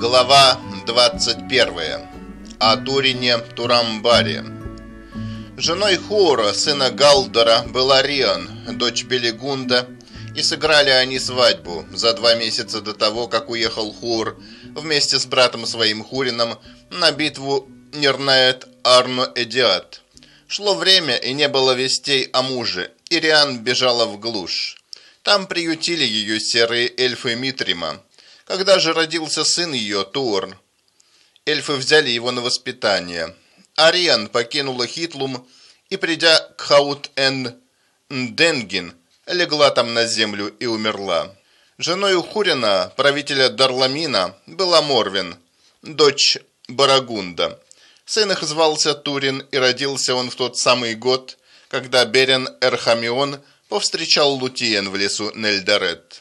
Глава 21. О Турине Турамбаре. Женой Хура, сына Галдора, была Риан, дочь Белигунда, и сыграли они свадьбу за два месяца до того, как уехал Хур вместе с братом своим Хурином на битву Нернает Арно Эдиат. Шло время, и не было вестей о муже, и Риан бежала в глушь. Там приютили ее серые эльфы Митрима, когда же родился сын ее, Туорн, эльфы взяли его на воспитание. Ариан покинула Хитлум и, придя к Хаут-эн-Денгин, легла там на землю и умерла. Женой Хурина, правителя Дарламина, была Морвин, дочь Барагунда. Сын их звался Турин, и родился он в тот самый год, когда Берен Эрхамион повстречал Лутиен в лесу Нельдарет.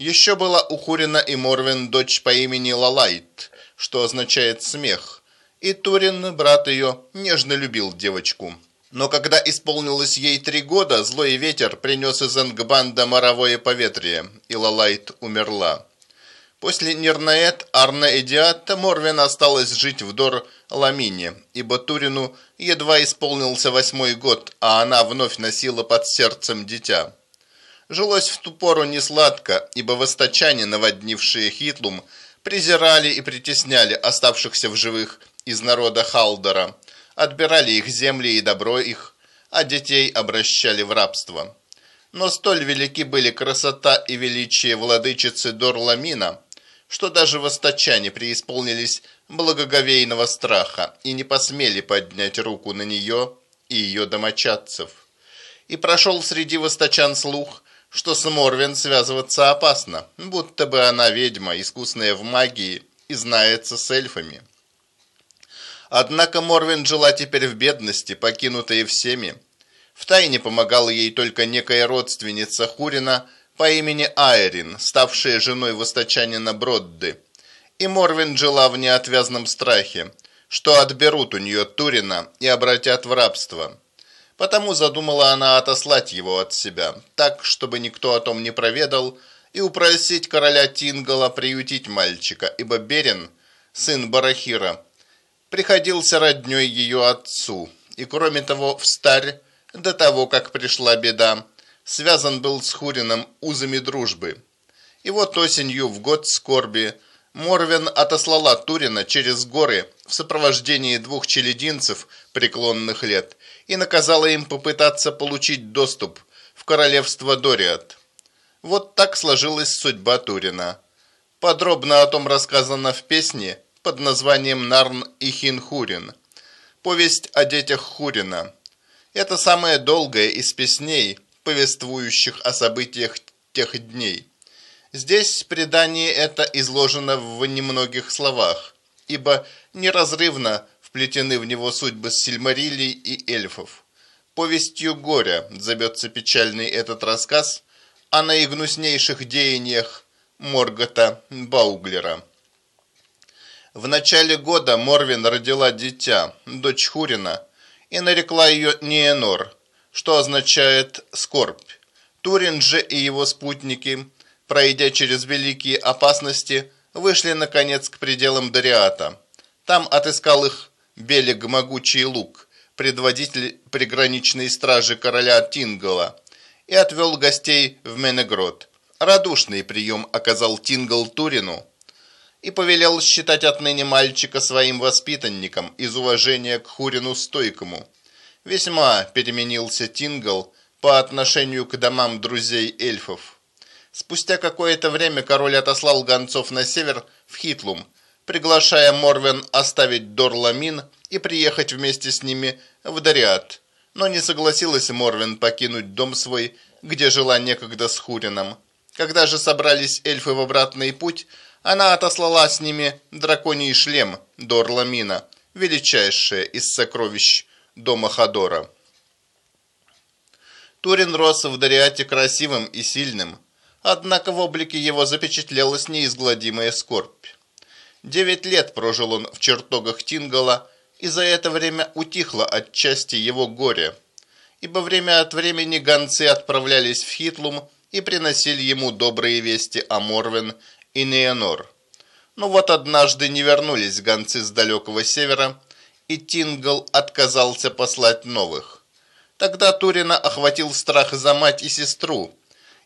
Еще была у Хурина и Морвин дочь по имени Лалайт, что означает «смех», и Турин, брат ее, нежно любил девочку. Но когда исполнилось ей три года, злой ветер принес из Энгбанда моровое поветрие, и Лалайт умерла. После Нирнаэт, Арна и Диатта Морвин осталась жить в Дор-Ламине, ибо Турину едва исполнился восьмой год, а она вновь носила под сердцем дитя. Жилось в ту пору не сладко, ибо восточане, наводнившие Хитлум, презирали и притесняли оставшихся в живых из народа Халдора, отбирали их земли и добро их, а детей обращали в рабство. Но столь велики были красота и величие владычицы Дорламина, что даже восточане преисполнились благоговейного страха и не посмели поднять руку на нее и ее домочадцев. И прошел среди восточан слух, что с Морвин связываться опасно, будто бы она ведьма, искусная в магии и знается с эльфами. Однако Морвин жила теперь в бедности, покинутая всеми. Втайне помогала ей только некая родственница Хурина по имени Айрин, ставшая женой восточанина Бродды. И Морвин жила в неотвязном страхе, что отберут у нее Турина и обратят в рабство. Потому задумала она отослать его от себя, так, чтобы никто о том не проведал, и упросить короля Тингала приютить мальчика, ибо Берен, сын Барахира, приходился родней ее отцу, и кроме того, в старь, до того, как пришла беда, связан был с Хурином узами дружбы. И вот осенью, в год скорби, Морвин отослала Турина через горы в сопровождении двух челединцев преклонных лет и наказала им попытаться получить доступ в королевство Дориат. Вот так сложилась судьба Турина. Подробно о том рассказано в песне под названием «Нарн и Хин-Хурин». Повесть о детях Хурина. Это самая долгая из песней, повествующих о событиях тех дней. Здесь предание это изложено в немногих словах, ибо неразрывно вплетены в него судьбы Сильмарилий и эльфов. Повестью горя зовется печальный этот рассказ о наигнуснейших деяниях Моргота Бауглера. В начале года Морвин родила дитя, дочь Хурина, и нарекла ее Ниенор, что означает «скорбь». Турин же и его спутники, пройдя через великие опасности, вышли, наконец, к пределам Дариата. Там отыскал их Белег Могучий Лук, предводитель приграничной стражи короля Тингала, и отвел гостей в Менегрод. Радушный прием оказал Тингал Турину и повелел считать отныне мальчика своим воспитанником из уважения к Хурину Стойкому. Весьма переменился Тингал по отношению к домам друзей эльфов. Спустя какое-то время король отослал гонцов на север в Хитлум, приглашая Морвен оставить Дорламин и приехать вместе с ними в Дариат. Но не согласилась Морвен покинуть дом свой, где жила некогда с Хурином. Когда же собрались эльфы в обратный путь, она отослала с ними драконий шлем Дорламина, величайшее из сокровищ дома Хадора. Турин рос в Дариате красивым и сильным, однако в облике его запечатлелась неизгладимая скорбь. Девять лет прожил он в чертогах Тингала, и за это время утихло отчасти его горе, ибо время от времени гонцы отправлялись в Хитлум и приносили ему добрые вести о Морвен и Неонор. Но вот однажды не вернулись гонцы с далекого севера, и Тингл отказался послать новых. Тогда Турина охватил страх за мать и сестру,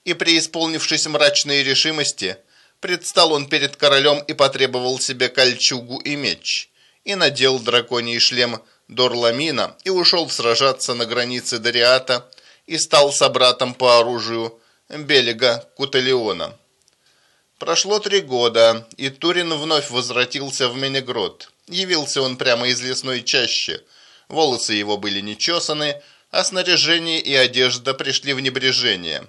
и, преисполнившись мрачной решимости, предстал он перед королем и потребовал себе кольчугу и меч, и надел драконий шлем Дорламина и ушел сражаться на границе Дариата и стал собратом по оружию Белега Куталиона. Прошло три года, и Турин вновь возвратился в Менегрод. Явился он прямо из лесной чащи. Волосы его были нечесаны, а снаряжение и одежда пришли в небрежение.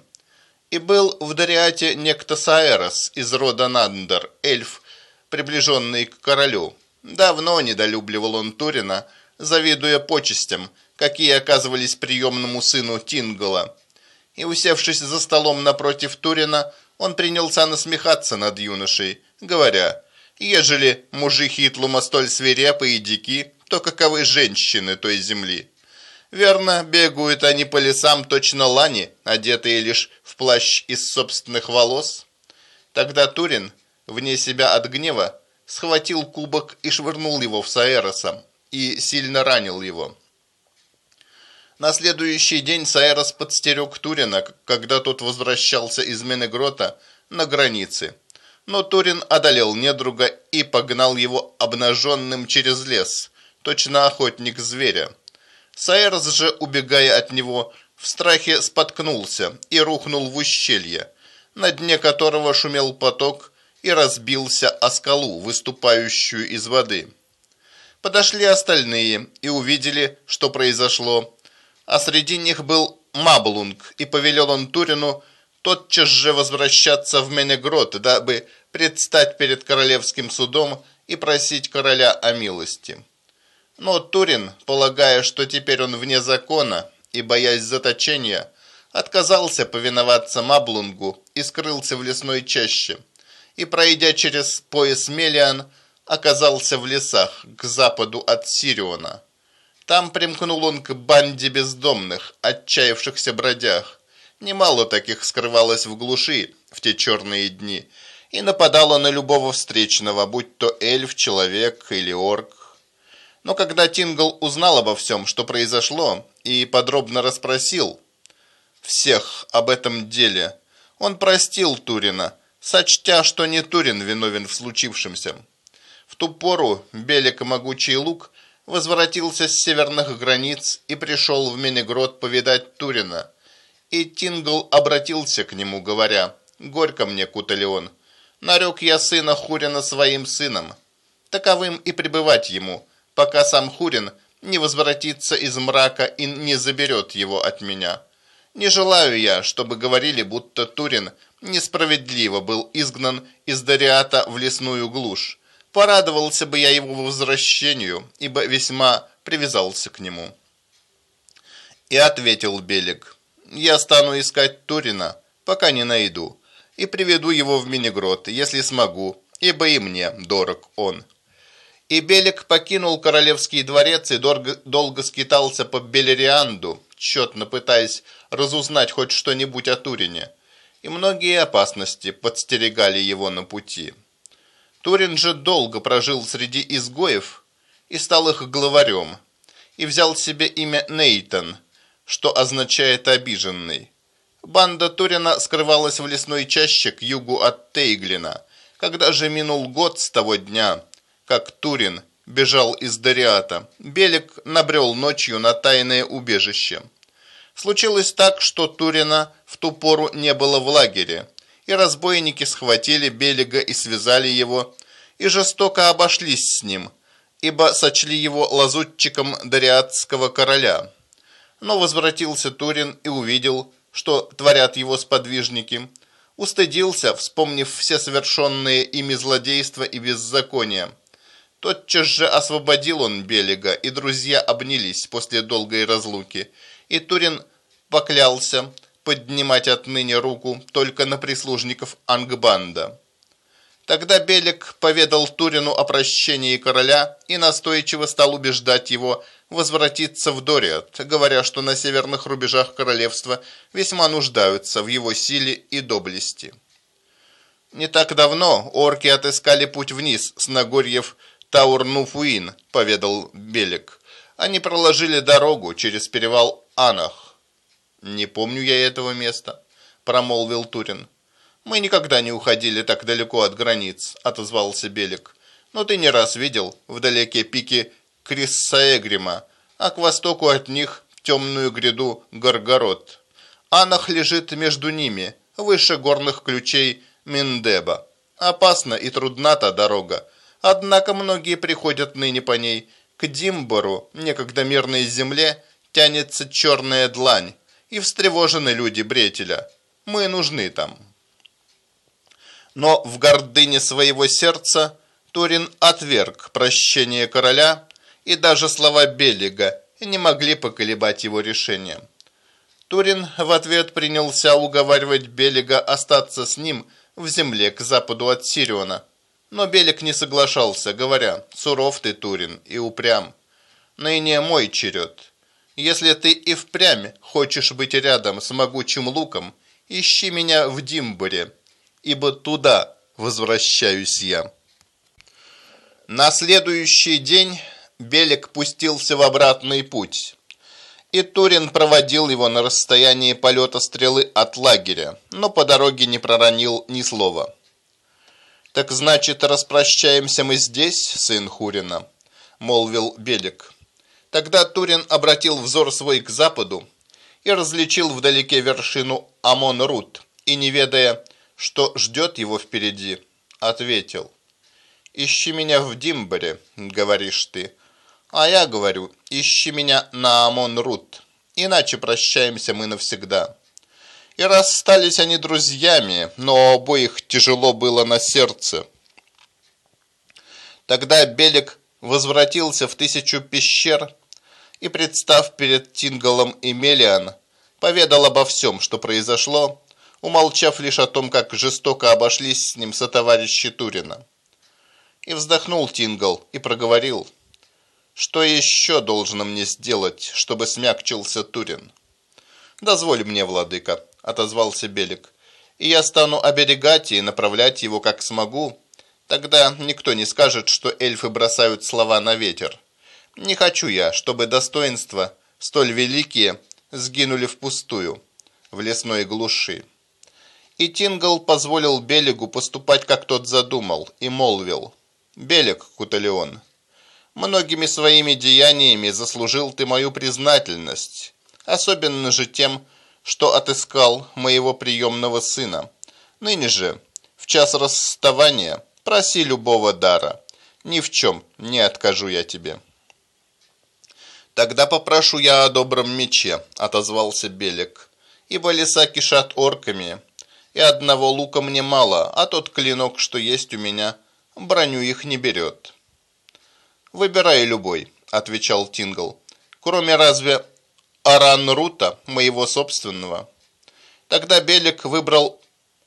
И был в Дариате некто Саэрос из рода Нандер, эльф, приближенный к королю. Давно недолюбливал он Турина, завидуя почестям, какие оказывались приемному сыну Тингала. И, усевшись за столом напротив Турина, он принялся насмехаться над юношей, говоря, «Ежели мужи Хитлума столь свирепы и дики, то каковы женщины той земли?» Верно, бегают они по лесам точно лани, одетые лишь плащ из собственных волос. Тогда Турин, вне себя от гнева, схватил кубок и швырнул его в Саэроса и сильно ранил его. На следующий день Сайрос подстерег Турина, когда тот возвращался из Менегрота на границе. Но Турин одолел недруга и погнал его обнаженным через лес, точно охотник зверя. Сайрос же, убегая от него, в страхе споткнулся и рухнул в ущелье, на дне которого шумел поток и разбился о скалу, выступающую из воды. Подошли остальные и увидели, что произошло, а среди них был Маблунг, и повелел он Турину тотчас же возвращаться в Менегрот, дабы предстать перед королевским судом и просить короля о милости. Но Турин, полагая, что теперь он вне закона и боясь заточения, отказался повиноваться Маблунгу и скрылся в лесной чаще, и, пройдя через пояс Мелиан, оказался в лесах к западу от Сириона. Там примкнул он к банде бездомных, отчаявшихся бродяг. Немало таких скрывалось в глуши в те черные дни и нападало на любого встречного, будь то эльф, человек или орк. Но когда Тингл узнал обо всем, что произошло, и подробно расспросил всех об этом деле, он простил Турина, сочтя, что не Турин виновен в случившемся. В ту пору Белик Могучий Лук возвратился с северных границ и пришел в Минегрод повидать Турина. И Тингл обратился к нему, говоря, «Горько мне, Куталеон, нарек я сына Хурина своим сыном. Таковым и пребывать ему, пока сам Хурин не возвратится из мрака и не заберет его от меня. Не желаю я, чтобы говорили, будто Турин несправедливо был изгнан из Дариата в лесную глушь, Порадовался бы я его возвращению, ибо весьма привязался к нему. И ответил Белик, я стану искать Турина, пока не найду, и приведу его в Минигрот, если смогу, ибо и мне дорог он. И Белик покинул королевский дворец и долго, скитался по Белерианду, тщетно пытаясь разузнать хоть что-нибудь о Турине, и многие опасности подстерегали его на пути. Турин же долго прожил среди изгоев и стал их главарем, и взял себе имя Нейтон, что означает «обиженный». Банда Турина скрывалась в лесной чаще к югу от Тейглина, когда же минул год с того дня, как Турин бежал из Дариата, Белик набрел ночью на тайное убежище. Случилось так, что Турина в ту пору не было в лагере, и разбойники схватили Белега и связали его, и жестоко обошлись с ним, ибо сочли его лазутчиком дариатского короля. Но возвратился Турин и увидел, что творят его сподвижники, устыдился, вспомнив все совершенные ими злодейства и беззакония. Тотчас же освободил он Белега, и друзья обнялись после долгой разлуки, и Турин поклялся – поднимать отныне руку только на прислужников Ангбанда. Тогда Белик поведал Турину о прощении короля и настойчиво стал убеждать его возвратиться в Дориат, говоря, что на северных рубежах королевства весьма нуждаются в его силе и доблести. Не так давно орки отыскали путь вниз с Нагорьев Таурнуфуин, поведал Белик. Они проложили дорогу через перевал Анах. Не помню я этого места, промолвил Турин. Мы никогда не уходили так далеко от границ, отозвался Белик. Но ты не раз видел вдалеке пики Криссаэгрима, а к востоку от них темную гряду Горгород. Анах лежит между ними, выше горных ключей Миндеба. Опасна и трудна та дорога, однако многие приходят ныне по ней. К Димбору, некогда мирной земле, тянется черная длань, и встревожены люди Бретеля. Мы нужны там. Но в гордыне своего сердца Турин отверг прощение короля, и даже слова Беллига не могли поколебать его решение. Турин в ответ принялся уговаривать Беллига остаться с ним в земле к западу от Сириона. Но Белик не соглашался, говоря, «Суров ты, Турин, и упрям. Ныне мой черед. Если ты и впрямь хочешь быть рядом с могучим луком, ищи меня в Димборе, ибо туда возвращаюсь я». На следующий день Белик пустился в обратный путь и Турин проводил его на расстоянии полета стрелы от лагеря, но по дороге не проронил ни слова. «Так значит, распрощаемся мы здесь, сын Хурина?» – молвил Белик. Тогда Турин обратил взор свой к западу и различил вдалеке вершину Амон-Рут, и, не ведая, что ждет его впереди, ответил. «Ищи меня в Димборе, — говоришь ты, — а я говорю, ищи меня на Амон-Рут, иначе прощаемся мы навсегда. И расстались они друзьями, но обоих тяжело было на сердце. Тогда Белик возвратился в тысячу пещер и, представ перед Тингалом Мелиан, поведал обо всем, что произошло, умолчав лишь о том, как жестоко обошлись с ним сотоварищи Турина. И вздохнул Тингал и проговорил – что еще должно мне сделать, чтобы смягчился Турин? Дозволь мне, владыка, отозвался Белик, и я стану оберегать и направлять его как смогу. Тогда никто не скажет, что эльфы бросают слова на ветер. Не хочу я, чтобы достоинства столь великие сгинули впустую, в лесной глуши. И Тингл позволил Белигу поступать, как тот задумал, и молвил. «Белик, Куталеон, Многими своими деяниями заслужил ты мою признательность, особенно же тем, что отыскал моего приемного сына. Ныне же, в час расставания, проси любого дара. Ни в чем не откажу я тебе». «Тогда попрошу я о добром мече», — отозвался Белик, «ибо леса кишат орками, и одного лука мне мало, а тот клинок, что есть у меня, броню их не берет». «Выбирай любой», – отвечал Тингл. «Кроме разве Аранрута, моего собственного». Тогда Белик выбрал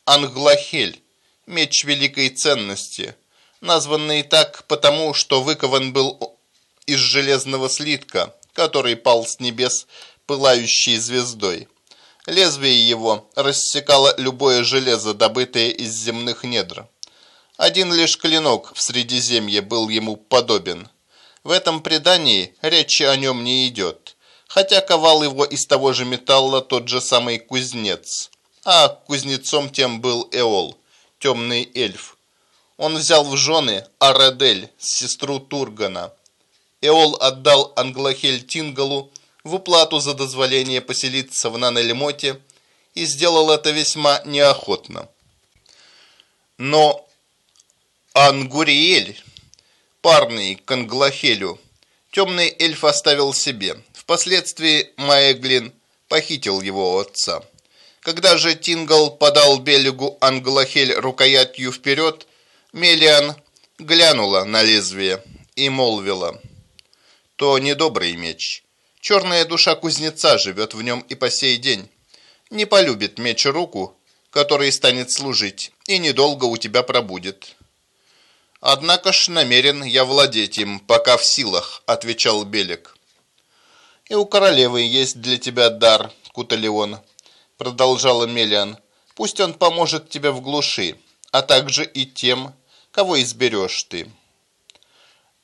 Англахель, меч великой ценности, названный так потому, что выкован был из железного слитка, который пал с небес пылающей звездой. Лезвие его рассекало любое железо, добытое из земных недр. Один лишь клинок в Средиземье был ему подобен – в этом предании речи о нем не идет, хотя ковал его из того же металла тот же самый кузнец. А кузнецом тем был Эол, темный эльф. Он взял в жены Арадель, сестру Тургана. Эол отдал Англохель Тингалу в уплату за дозволение поселиться в Нанельмоте и сделал это весьма неохотно. Но Ангуриэль парный к Англохелю, темный эльф оставил себе. Впоследствии Маэглин похитил его отца. Когда же Тингал подал Белегу Англохель рукоятью вперед, Мелиан глянула на лезвие и молвила. «То недобрый меч. Черная душа кузнеца живет в нем и по сей день. Не полюбит меч руку, который станет служить, и недолго у тебя пробудет. «Однако ж намерен я владеть им, пока в силах», – отвечал Белик. «И у королевы есть для тебя дар, Куталеон», – продолжала Мелиан. «Пусть он поможет тебе в глуши, а также и тем, кого изберешь ты.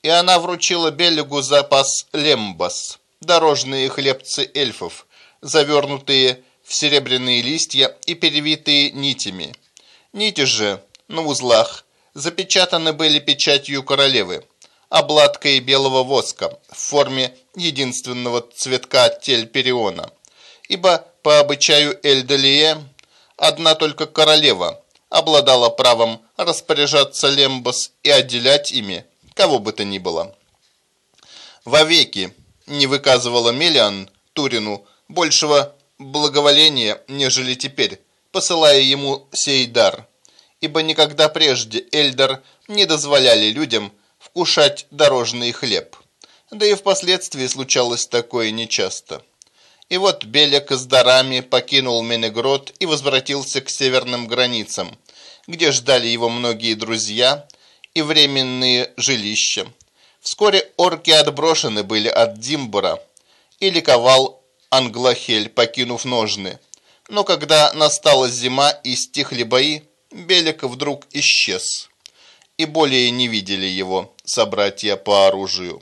И она вручила Белегу запас лембас, дорожные хлебцы эльфов, завернутые в серебряные листья и перевитые нитями. Нити же на узлах запечатаны были печатью королевы, обладкой белого воска в форме единственного цветка Тельпериона. Ибо по обычаю Эльдалие одна только королева обладала правом распоряжаться лембос и отделять ими кого бы то ни было. Вовеки не выказывала Мелиан Турину большего благоволения, нежели теперь, посылая ему сей дар, ибо никогда прежде Эльдар не дозволяли людям вкушать дорожный хлеб. Да и впоследствии случалось такое нечасто. И вот Белек с дарами покинул Менегрод и возвратился к северным границам, где ждали его многие друзья и временные жилища. Вскоре орки отброшены были от Димбора, и ликовал Англохель, покинув ножны. Но когда настала зима и стихли бои, Белик вдруг исчез, и более не видели его собратья по оружию.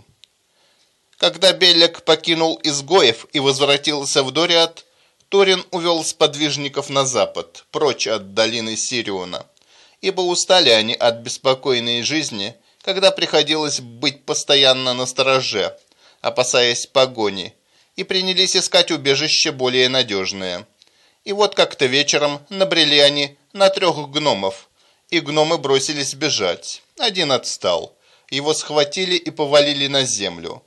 Когда Белек покинул изгоев и возвратился в Дориат, Торин увел сподвижников на запад, прочь от долины Сириона, ибо устали они от беспокойной жизни, когда приходилось быть постоянно на стороже, опасаясь погони, и принялись искать убежище более надежное. И вот как-то вечером набрели они на трех гномов, и гномы бросились бежать. Один отстал. Его схватили и повалили на землю.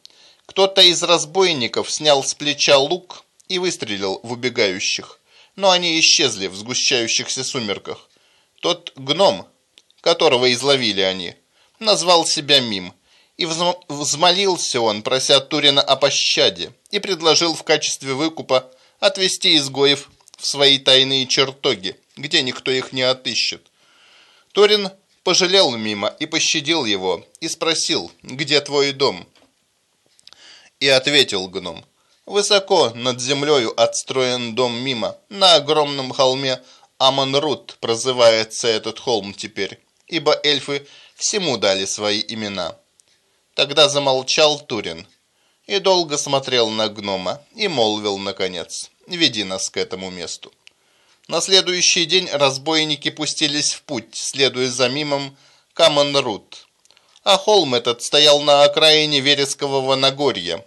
Кто-то из разбойников снял с плеча лук и выстрелил в убегающих, но они исчезли в сгущающихся сумерках. Тот гном, которого изловили они, назвал себя Мим, и взмолился он, прося Турина о пощаде, и предложил в качестве выкупа отвести изгоев в свои тайные чертоги, где никто их не отыщет. Турин пожалел Мима и пощадил его, и спросил, где твой дом? И ответил гном, высоко над землею отстроен дом Мима, на огромном холме Аманрут прозывается этот холм теперь, ибо эльфы всему дали свои имена. Тогда замолчал Турин и долго смотрел на гнома и молвил наконец, веди нас к этому месту. На следующий день разбойники пустились в путь, следуя за мимом Каменрут. А холм этот стоял на окраине Верескового Нагорья,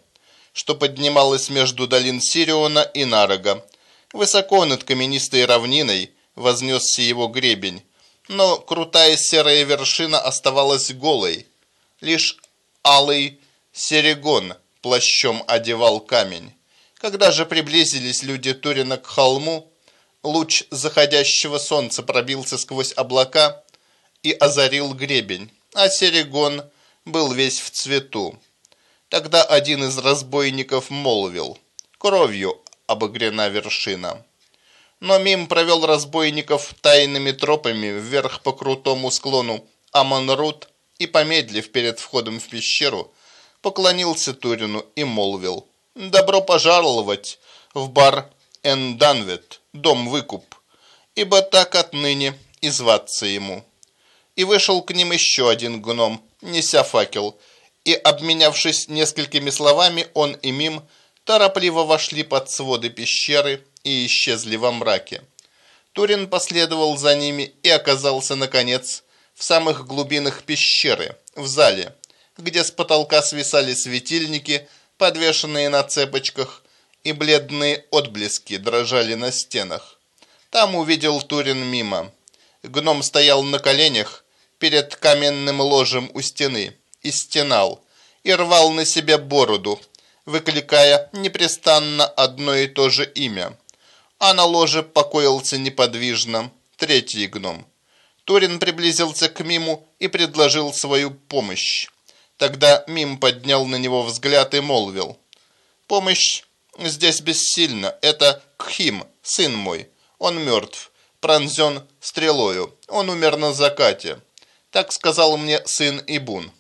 что поднималось между долин Сириона и Нарога. Высоко над каменистой равниной вознесся его гребень, но крутая серая вершина оставалась голой. Лишь алый серегон плащом одевал камень. Когда же приблизились люди Турина к холму, луч заходящего солнца пробился сквозь облака и озарил гребень, а серегон был весь в цвету. Тогда один из разбойников молвил, кровью обогрена вершина. Но Мим провел разбойников тайными тропами вверх по крутому склону Аманрут и, помедлив перед входом в пещеру, поклонился Турину и молвил «Добро пожаловать в бар Энданвет, дом выкуп, ибо так отныне и зваться ему». И вышел к ним еще один гном, неся факел, и, обменявшись несколькими словами, он и Мим торопливо вошли под своды пещеры и исчезли во мраке. Турин последовал за ними и оказался, наконец, в самых глубинах пещеры, в зале, где с потолка свисали светильники, подвешенные на цепочках, и бледные отблески дрожали на стенах. Там увидел Турин мимо. Гном стоял на коленях перед каменным ложем у стены и стенал, и рвал на себе бороду, выкликая непрестанно одно и то же имя. А на ложе покоился неподвижно третий гном. Турин приблизился к Миму и предложил свою помощь. Тогда Мим поднял на него взгляд и молвил. «Помощь здесь бессильна. Это Кхим, сын мой. Он мертв, пронзен стрелою. Он умер на закате». Так сказал мне сын Ибун.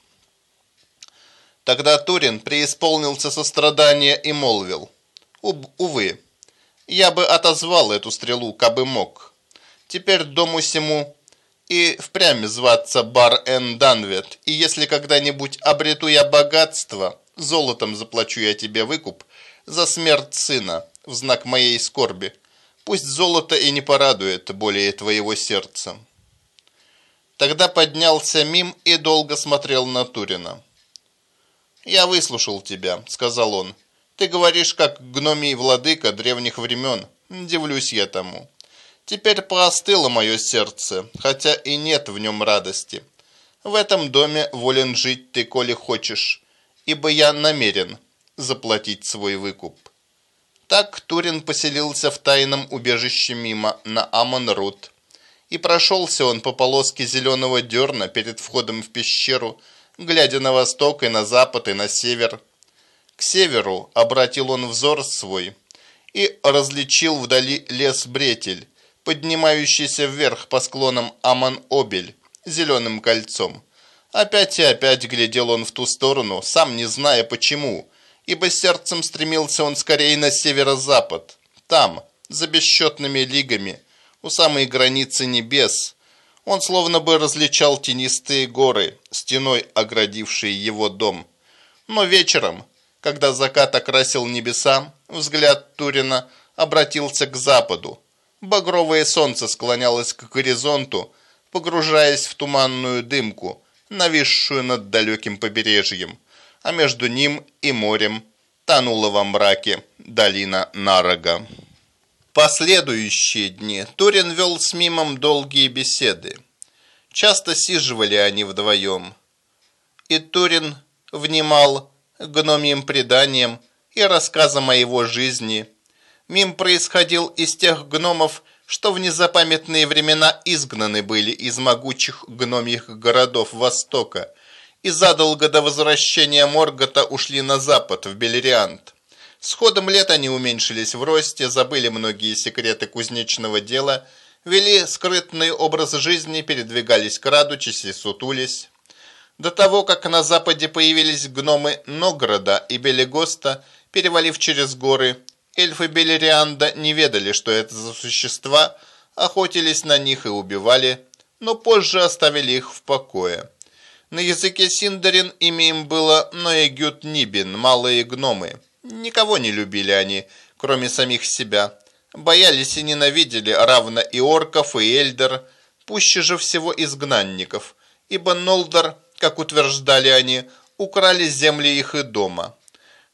Тогда Турин преисполнился сострадания и молвил. «Увы, я бы отозвал эту стрелу, кабы мог. Теперь дому сему и впрямь зваться Бар Эн Данвет, и если когда-нибудь обрету я богатство, золотом заплачу я тебе выкуп за смерть сына в знак моей скорби. Пусть золото и не порадует более твоего сердца». Тогда поднялся Мим и долго смотрел на Турина. «Я выслушал тебя», — сказал он. «Ты говоришь, как гномий владыка древних времен. Дивлюсь я тому. Теперь поостыло мое сердце, хотя и нет в нем радости. В этом доме волен жить ты, коли хочешь, ибо я намерен заплатить свой выкуп. Так Турин поселился в тайном убежище мимо на Амон-Рут. И прошелся он по полоске зеленого дерна перед входом в пещеру, глядя на восток и на запад и на север. К северу обратил он взор свой и различил вдали лес Бретель, поднимающийся вверх по склонам Аман-Обель зеленым кольцом. Опять и опять глядел он в ту сторону, сам не зная почему, ибо сердцем стремился он скорее на северо-запад. Там, за бесчетными лигами, у самой границы небес, он словно бы различал тенистые горы, стеной оградившие его дом. Но вечером, когда закат окрасил небеса, взгляд Турина обратился к западу, Багровое солнце склонялось к горизонту, погружаясь в туманную дымку, нависшую над далеким побережьем, а между ним и морем тонула во мраке долина Нарога. Последующие дни Турин вел с Мимом долгие беседы. Часто сиживали они вдвоем. И Турин внимал гномьим преданиям и рассказам о его жизни – Мим происходил из тех гномов, что в незапамятные времена изгнаны были из могучих гномьих городов Востока и задолго до возвращения Моргота ушли на запад, в Белериант. С ходом лет они уменьшились в росте, забыли многие секреты кузнечного дела, вели скрытный образ жизни, передвигались крадучись и сутулись. До того, как на западе появились гномы Нограда и Белегоста, перевалив через горы, Эльфы Белерианда не ведали, что это за существа, охотились на них и убивали, но позже оставили их в покое. На языке Синдарин имя им было Ноэгют Нибин, малые гномы. Никого не любили они, кроме самих себя. Боялись и ненавидели равно и орков, и эльдер, пуще же всего изгнанников, ибо Нолдар, как утверждали они, украли земли их и дома.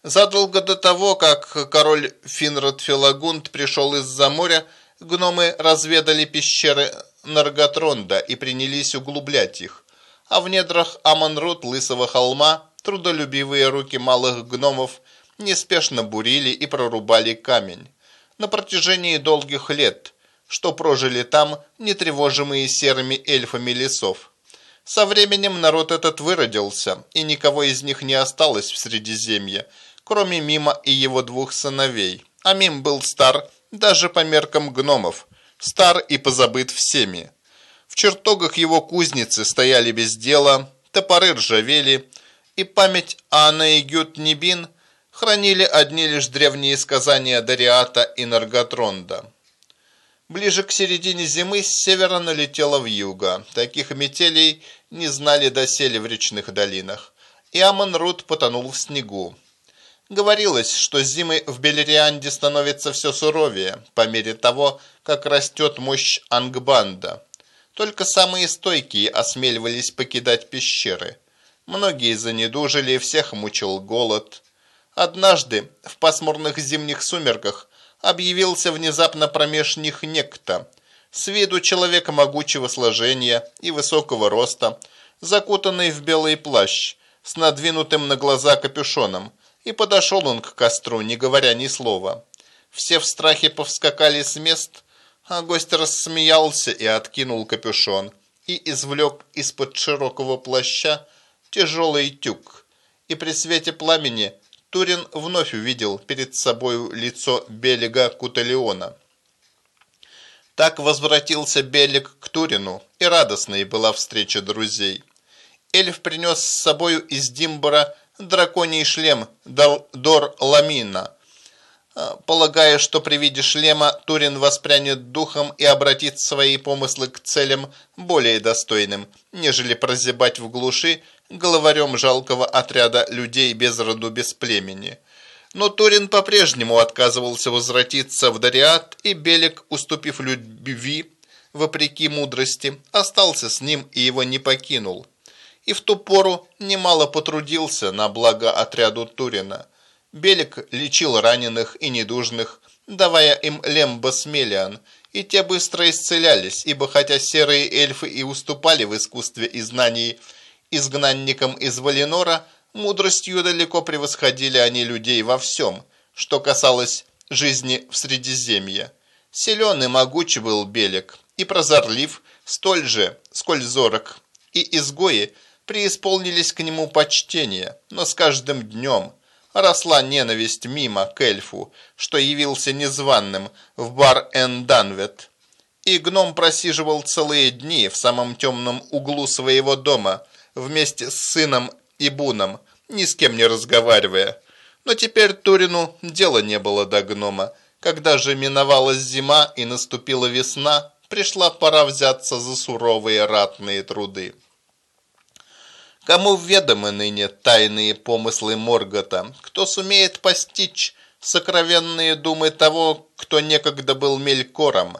Задолго до того, как король Финрод Филагунд пришел из-за моря, гномы разведали пещеры Нарготронда и принялись углублять их. А в недрах Аманрут Лысого холма трудолюбивые руки малых гномов неспешно бурили и прорубали камень. На протяжении долгих лет, что прожили там нетревожимые серыми эльфами лесов. Со временем народ этот выродился, и никого из них не осталось в Средиземье, кроме Мима и его двух сыновей. А Мим был стар даже по меркам гномов, стар и позабыт всеми. В чертогах его кузницы стояли без дела, топоры ржавели, и память о Анаигют Небин хранили одни лишь древние сказания Дариата и Нарготронда. Ближе к середине зимы с севера в юго. Таких метелей не знали доселе в речных долинах. И Амон-Рут потонул в снегу. Говорилось, что зимы в Белерианде становятся все суровее, по мере того, как растет мощь Ангбанда. Только самые стойкие осмеливались покидать пещеры. Многие занедужили, всех мучил голод. Однажды, в пасмурных зимних сумерках, объявился внезапно промеж них некто. С виду человека могучего сложения и высокого роста, закутанный в белый плащ, с надвинутым на глаза капюшоном – и подошел он к костру, не говоря ни слова. Все в страхе повскакали с мест, а гость рассмеялся и откинул капюшон и извлек из-под широкого плаща тяжелый тюк. И при свете пламени Турин вновь увидел перед собой лицо Белега Куталиона. Так возвратился Белик к Турину, и радостной была встреча друзей. Эльф принес с собою из Димбора драконий шлем Дор Ламина, полагая, что при виде шлема Турин воспрянет духом и обратит свои помыслы к целям более достойным, нежели прозябать в глуши главарем жалкого отряда людей без роду, без племени. Но Турин по-прежнему отказывался возвратиться в Дариат, и Белик, уступив любви, вопреки мудрости, остался с ним и его не покинул. И в ту пору немало потрудился на благо отряду Турина. Белик лечил раненых и недужных, давая им лембосмелиан, и те быстро исцелялись, ибо хотя серые эльфы и уступали в искусстве и знании изгнанникам из Валинора, мудростью далеко превосходили они людей во всем, что касалось жизни в Средиземье. Силен и могуч был Белик, и прозорлив, столь же, сколь зорок, и изгои преисполнились к нему почтения, но с каждым днем росла ненависть мимо к эльфу, что явился незваным в бар Энданвет. И гном просиживал целые дни в самом темном углу своего дома вместе с сыном и буном, ни с кем не разговаривая. Но теперь Турину дела не было до гнома. Когда же миновалась зима и наступила весна, пришла пора взяться за суровые ратные труды. Кому ведомы ныне тайные помыслы Моргота? Кто сумеет постичь сокровенные думы того, кто некогда был мелькором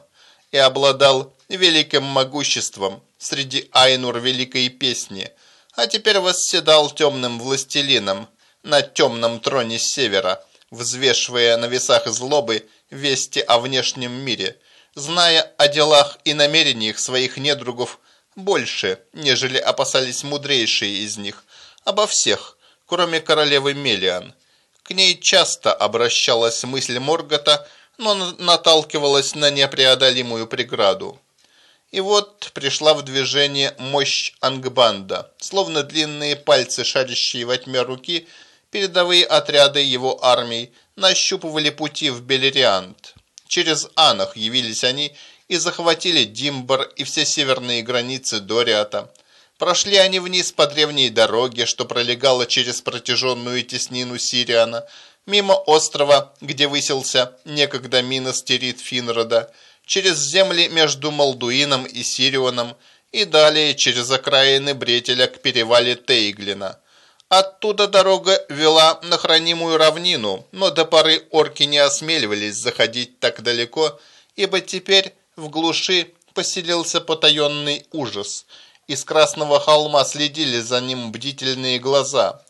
и обладал великим могуществом среди Айнур великой песни, а теперь восседал темным властелином на темном троне севера, взвешивая на весах злобы вести о внешнем мире, зная о делах и намерениях своих недругов больше, нежели опасались мудрейшие из них, обо всех, кроме королевы Мелиан. К ней часто обращалась мысль Моргота, но наталкивалась на непреодолимую преграду. И вот пришла в движение мощь Ангбанда, словно длинные пальцы, шарящие во тьме руки, передовые отряды его армий нащупывали пути в Белериант. Через Анах явились они и захватили Димбар и все северные границы Дориата. Прошли они вниз по древней дороге, что пролегала через протяженную теснину Сириана, мимо острова, где высился некогда Миностерит Финрода, через земли между Малдуином и Сирионом и далее через окраины Бретеля к перевале Тейглина. Оттуда дорога вела на хранимую равнину, но до поры орки не осмеливались заходить так далеко, ибо теперь в глуши поселился потаенный ужас. Из Красного холма следили за ним бдительные глаза,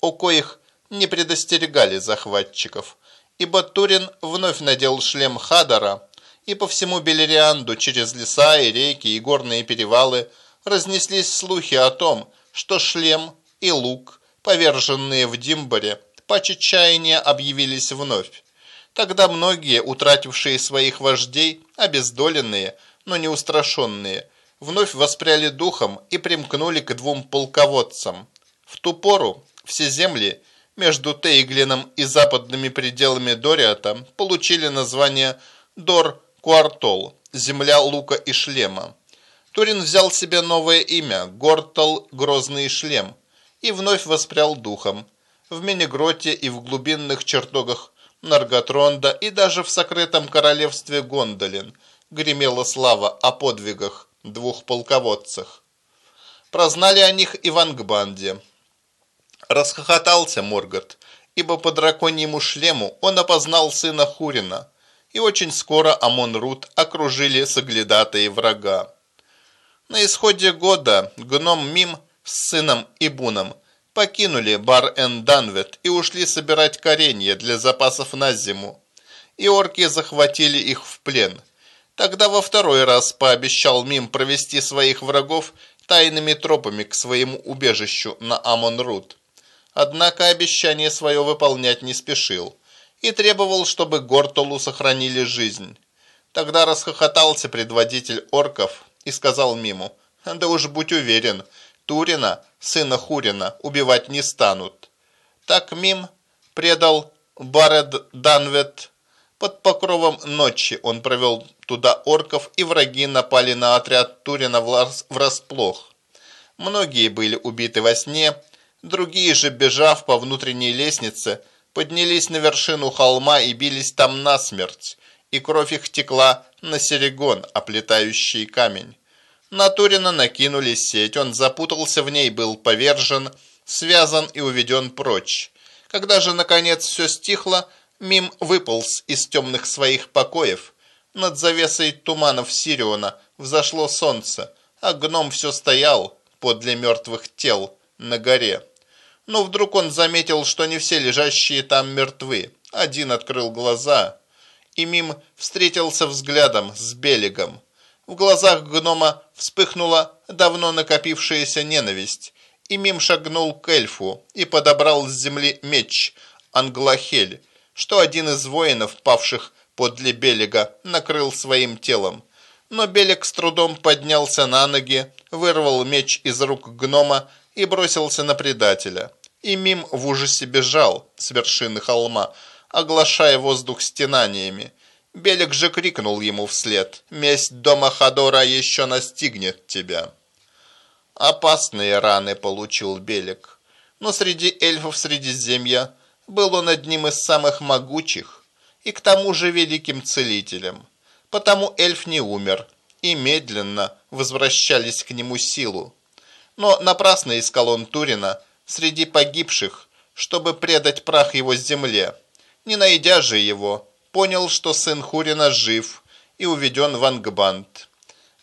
у коих не предостерегали захватчиков. Ибо Турин вновь надел шлем Хадара, и по всему Белерианду через леса и реки и горные перевалы разнеслись слухи о том, что шлем и лук, поверженные в Димборе, по чаяния объявились вновь. Тогда многие, утратившие своих вождей, обездоленные, но не устрашенные, вновь воспряли духом и примкнули к двум полководцам. В ту пору все земли между Тейглином и западными пределами Дориата получили название Дор-Куартол, земля лука и шлема. Турин взял себе новое имя – Гортал Грозный Шлем, и вновь воспрял духом. В Менегроте и в глубинных чертогах Нарготронда и даже в сокрытом королевстве Гондолин гремела слава о подвигах двух полководцах. Прознали о них и в Ангбанде. Расхохотался Моргот, ибо по драконьему шлему он опознал сына Хурина, и очень скоро Амон-Рут окружили соглядатые врага. На исходе года гном Мим с сыном Ибуном покинули Бар-Эн-Данвет и ушли собирать коренья для запасов на зиму. И орки захватили их в плен. Тогда во второй раз пообещал Мим провести своих врагов тайными тропами к своему убежищу на Амон-Рут. Однако обещание свое выполнять не спешил и требовал, чтобы Гортолу сохранили жизнь. Тогда расхохотался предводитель орков и сказал Миму, «Да уж будь уверен, Турина, сына Хурина, убивать не станут. Так Мим предал Баред Данвет. Под покровом ночи он провел туда орков, и враги напали на отряд Турина врасплох. Многие были убиты во сне, другие же, бежав по внутренней лестнице, поднялись на вершину холма и бились там насмерть, и кровь их текла на серегон, оплетающий камень. На Турина накинули сеть, он запутался в ней, был повержен, связан и уведен прочь. Когда же, наконец, все стихло, Мим выполз из темных своих покоев. Над завесой туманов Сириона взошло солнце, а гном все стоял подле мертвых тел на горе. Но вдруг он заметил, что не все лежащие там мертвы. Один открыл глаза, и Мим встретился взглядом с Белигом. В глазах гнома вспыхнула давно накопившаяся ненависть, и Мим шагнул к эльфу и подобрал с земли меч Англохель, что один из воинов, павших подле Белега, накрыл своим телом. Но Белег с трудом поднялся на ноги, вырвал меч из рук гнома и бросился на предателя. И Мим в ужасе бежал с вершины холма, оглашая воздух стенаниями. Белик же крикнул ему вслед. «Месть дома Хадора еще настигнет тебя». Опасные раны получил Белик. Но среди эльфов Средиземья был он одним из самых могучих и к тому же великим целителем. Потому эльф не умер, и медленно возвращались к нему силу. Но напрасно искал он Турина среди погибших, чтобы предать прах его земле. Не найдя же его, понял, что сын Хурина жив и уведен в Ангбанд.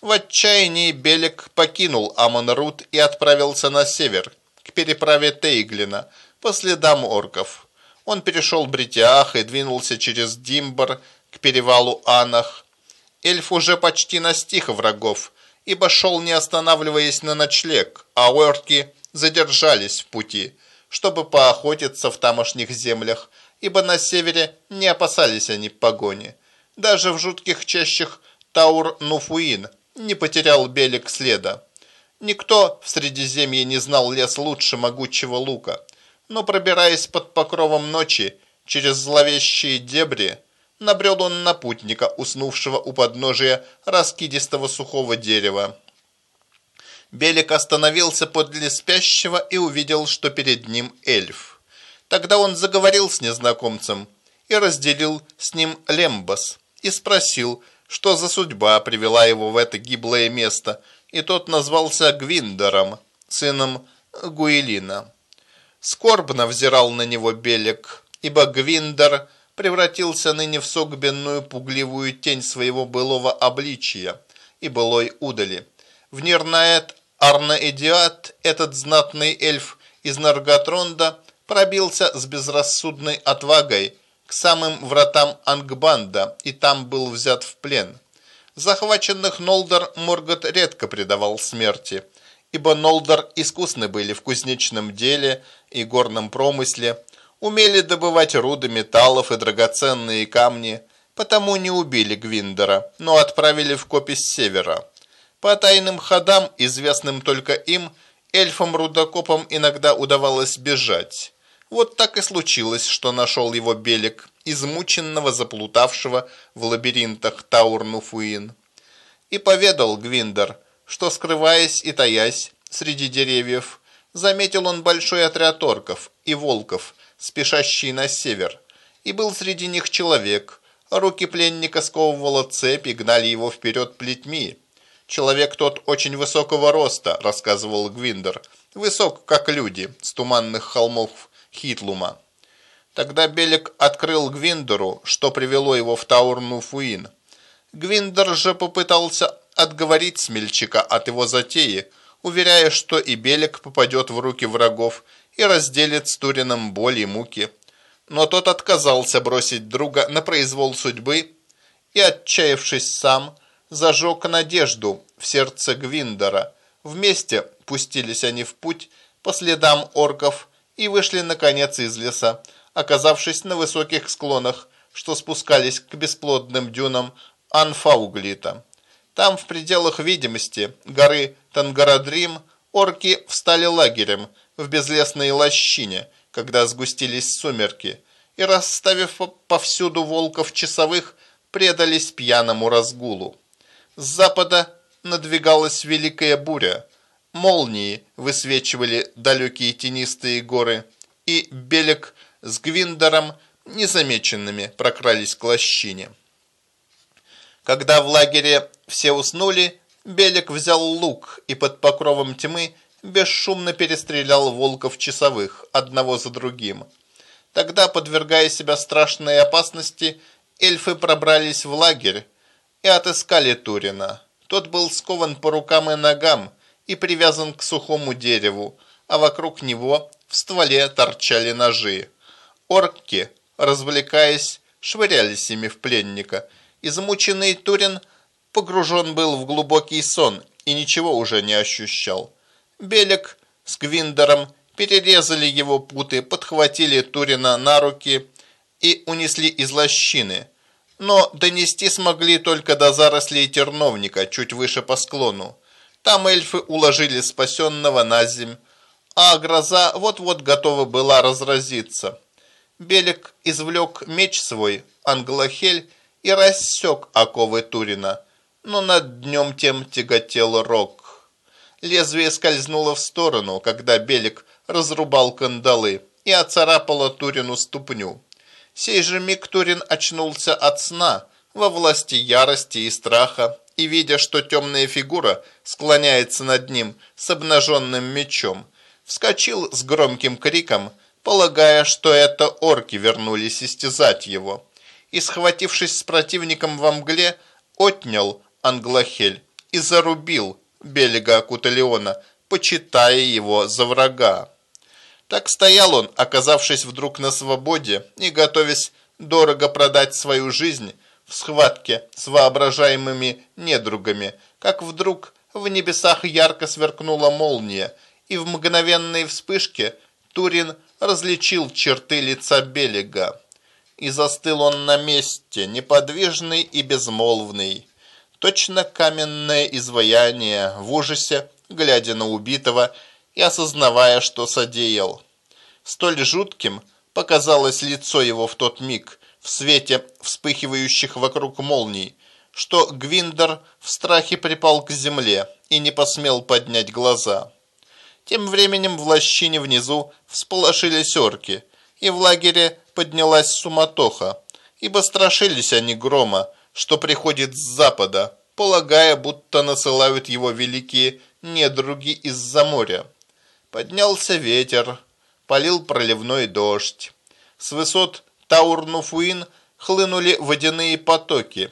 В отчаянии Белик покинул Амон-Рут и отправился на север, к переправе Тейглина, по следам орков. Он перешел Бритиах и двинулся через Димбар к перевалу Анах. Эльф уже почти настиг врагов, ибо шел не останавливаясь на ночлег, а орки задержались в пути, чтобы поохотиться в тамошних землях ибо на севере не опасались они погони. Даже в жутких чащах Таур-Нуфуин не потерял Белик следа. Никто в Средиземье не знал лес лучше могучего лука, но пробираясь под покровом ночи через зловещие дебри, набрел он на путника, уснувшего у подножия раскидистого сухого дерева. Белик остановился подле спящего и увидел, что перед ним эльф. Тогда он заговорил с незнакомцем и разделил с ним лембас и спросил, что за судьба привела его в это гиблое место, и тот назвался Гвиндером, сыном Гуэлина. Скорбно взирал на него Белек, ибо Гвиндер превратился ныне в согбенную пугливую тень своего былого обличия и былой удали. В Нирнаэт Арнаэдиат этот знатный эльф из Нарготронда пробился с безрассудной отвагой к самым вратам Ангбанда и там был взят в плен. Захваченных Нолдор Моргот редко предавал смерти, ибо Нолдор искусны были в кузнечном деле и горном промысле, умели добывать руды металлов и драгоценные камни, потому не убили Гвиндера, но отправили в копи с севера. По тайным ходам, известным только им, эльфам-рудокопам иногда удавалось бежать. Вот так и случилось, что нашел его Белик, измученного, заплутавшего в лабиринтах Таурнуфуин. И поведал Гвиндер, что, скрываясь и таясь среди деревьев, заметил он большой отряд орков и волков, спешащий на север, и был среди них человек. Руки пленника сковывала цепь и гнали его вперед плетьми. Человек тот очень высокого роста, рассказывал Гвиндер, высок, как люди, с туманных холмов Хитлума. Тогда Белик открыл Гвиндеру, что привело его в Таурну-Фуин. Гвиндер же попытался отговорить смельчака от его затеи, уверяя, что и Белик попадет в руки врагов и разделит с Турином боль и муки. Но тот отказался бросить друга на произвол судьбы и, отчаявшись сам, зажег надежду в сердце Гвиндера. Вместе пустились они в путь по следам орков и вышли наконец из леса, оказавшись на высоких склонах, что спускались к бесплодным дюнам Анфауглита. Там, в пределах видимости горы Тангарадрим, орки встали лагерем в безлесной лощине, когда сгустились сумерки, и, расставив повсюду волков часовых, предались пьяному разгулу. С запада надвигалась великая буря, Молнии высвечивали далекие тенистые горы, и Белек с Гвиндером незамеченными прокрались к лощине. Когда в лагере все уснули, Белик взял лук и под покровом тьмы бесшумно перестрелял волков часовых, одного за другим. Тогда, подвергая себя страшной опасности, эльфы пробрались в лагерь и отыскали Турина. Тот был скован по рукам и ногам и привязан к сухому дереву, а вокруг него в стволе торчали ножи. Орки, развлекаясь, швырялись ими в пленника. Измученный Турин погружен был в глубокий сон и ничего уже не ощущал. Белик с Гвиндером перерезали его путы, подхватили Турина на руки и унесли из лощины. Но донести смогли только до зарослей терновника, чуть выше по склону. Там эльфы уложили спасенного на земь, а гроза вот-вот готова была разразиться. Белик извлек меч свой, англохель, и рассек оковы Турина, но над днем тем тяготел рог. Лезвие скользнуло в сторону, когда Белик разрубал кандалы и оцарапало Турину ступню. Сей же миг Турин очнулся от сна во власти ярости и страха и, видя, что темная фигура склоняется над ним с обнаженным мечом, вскочил с громким криком, полагая, что это орки вернулись истязать его, и, схватившись с противником во мгле, отнял Англохель и зарубил Белега Акуталеона, почитая его за врага. Так стоял он, оказавшись вдруг на свободе и готовясь дорого продать свою жизнь в схватке с воображаемыми недругами, как вдруг в небесах ярко сверкнула молния, и в мгновенной вспышке Турин различил черты лица Белега. И застыл он на месте, неподвижный и безмолвный. Точно каменное изваяние, в ужасе, глядя на убитого и осознавая, что содеял. Столь жутким показалось лицо его в тот миг, в свете вспыхивающих вокруг молний, что Гвиндер в страхе припал к земле и не посмел поднять глаза. Тем временем в лощине внизу всполошились орки, и в лагере поднялась суматоха, ибо страшились они грома, что приходит с запада, полагая, будто насылают его великие недруги из-за моря. Поднялся ветер, полил проливной дождь. С высот Таурнуфуин хлынули водяные потоки,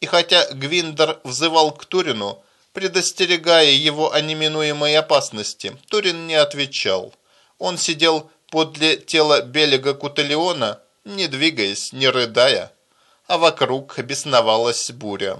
и хотя Гвиндер взывал к Турину, предостерегая его о неминуемой опасности, Турин не отвечал. Он сидел подле тела Белега Куталеона, не двигаясь, не рыдая, а вокруг бесновалась буря.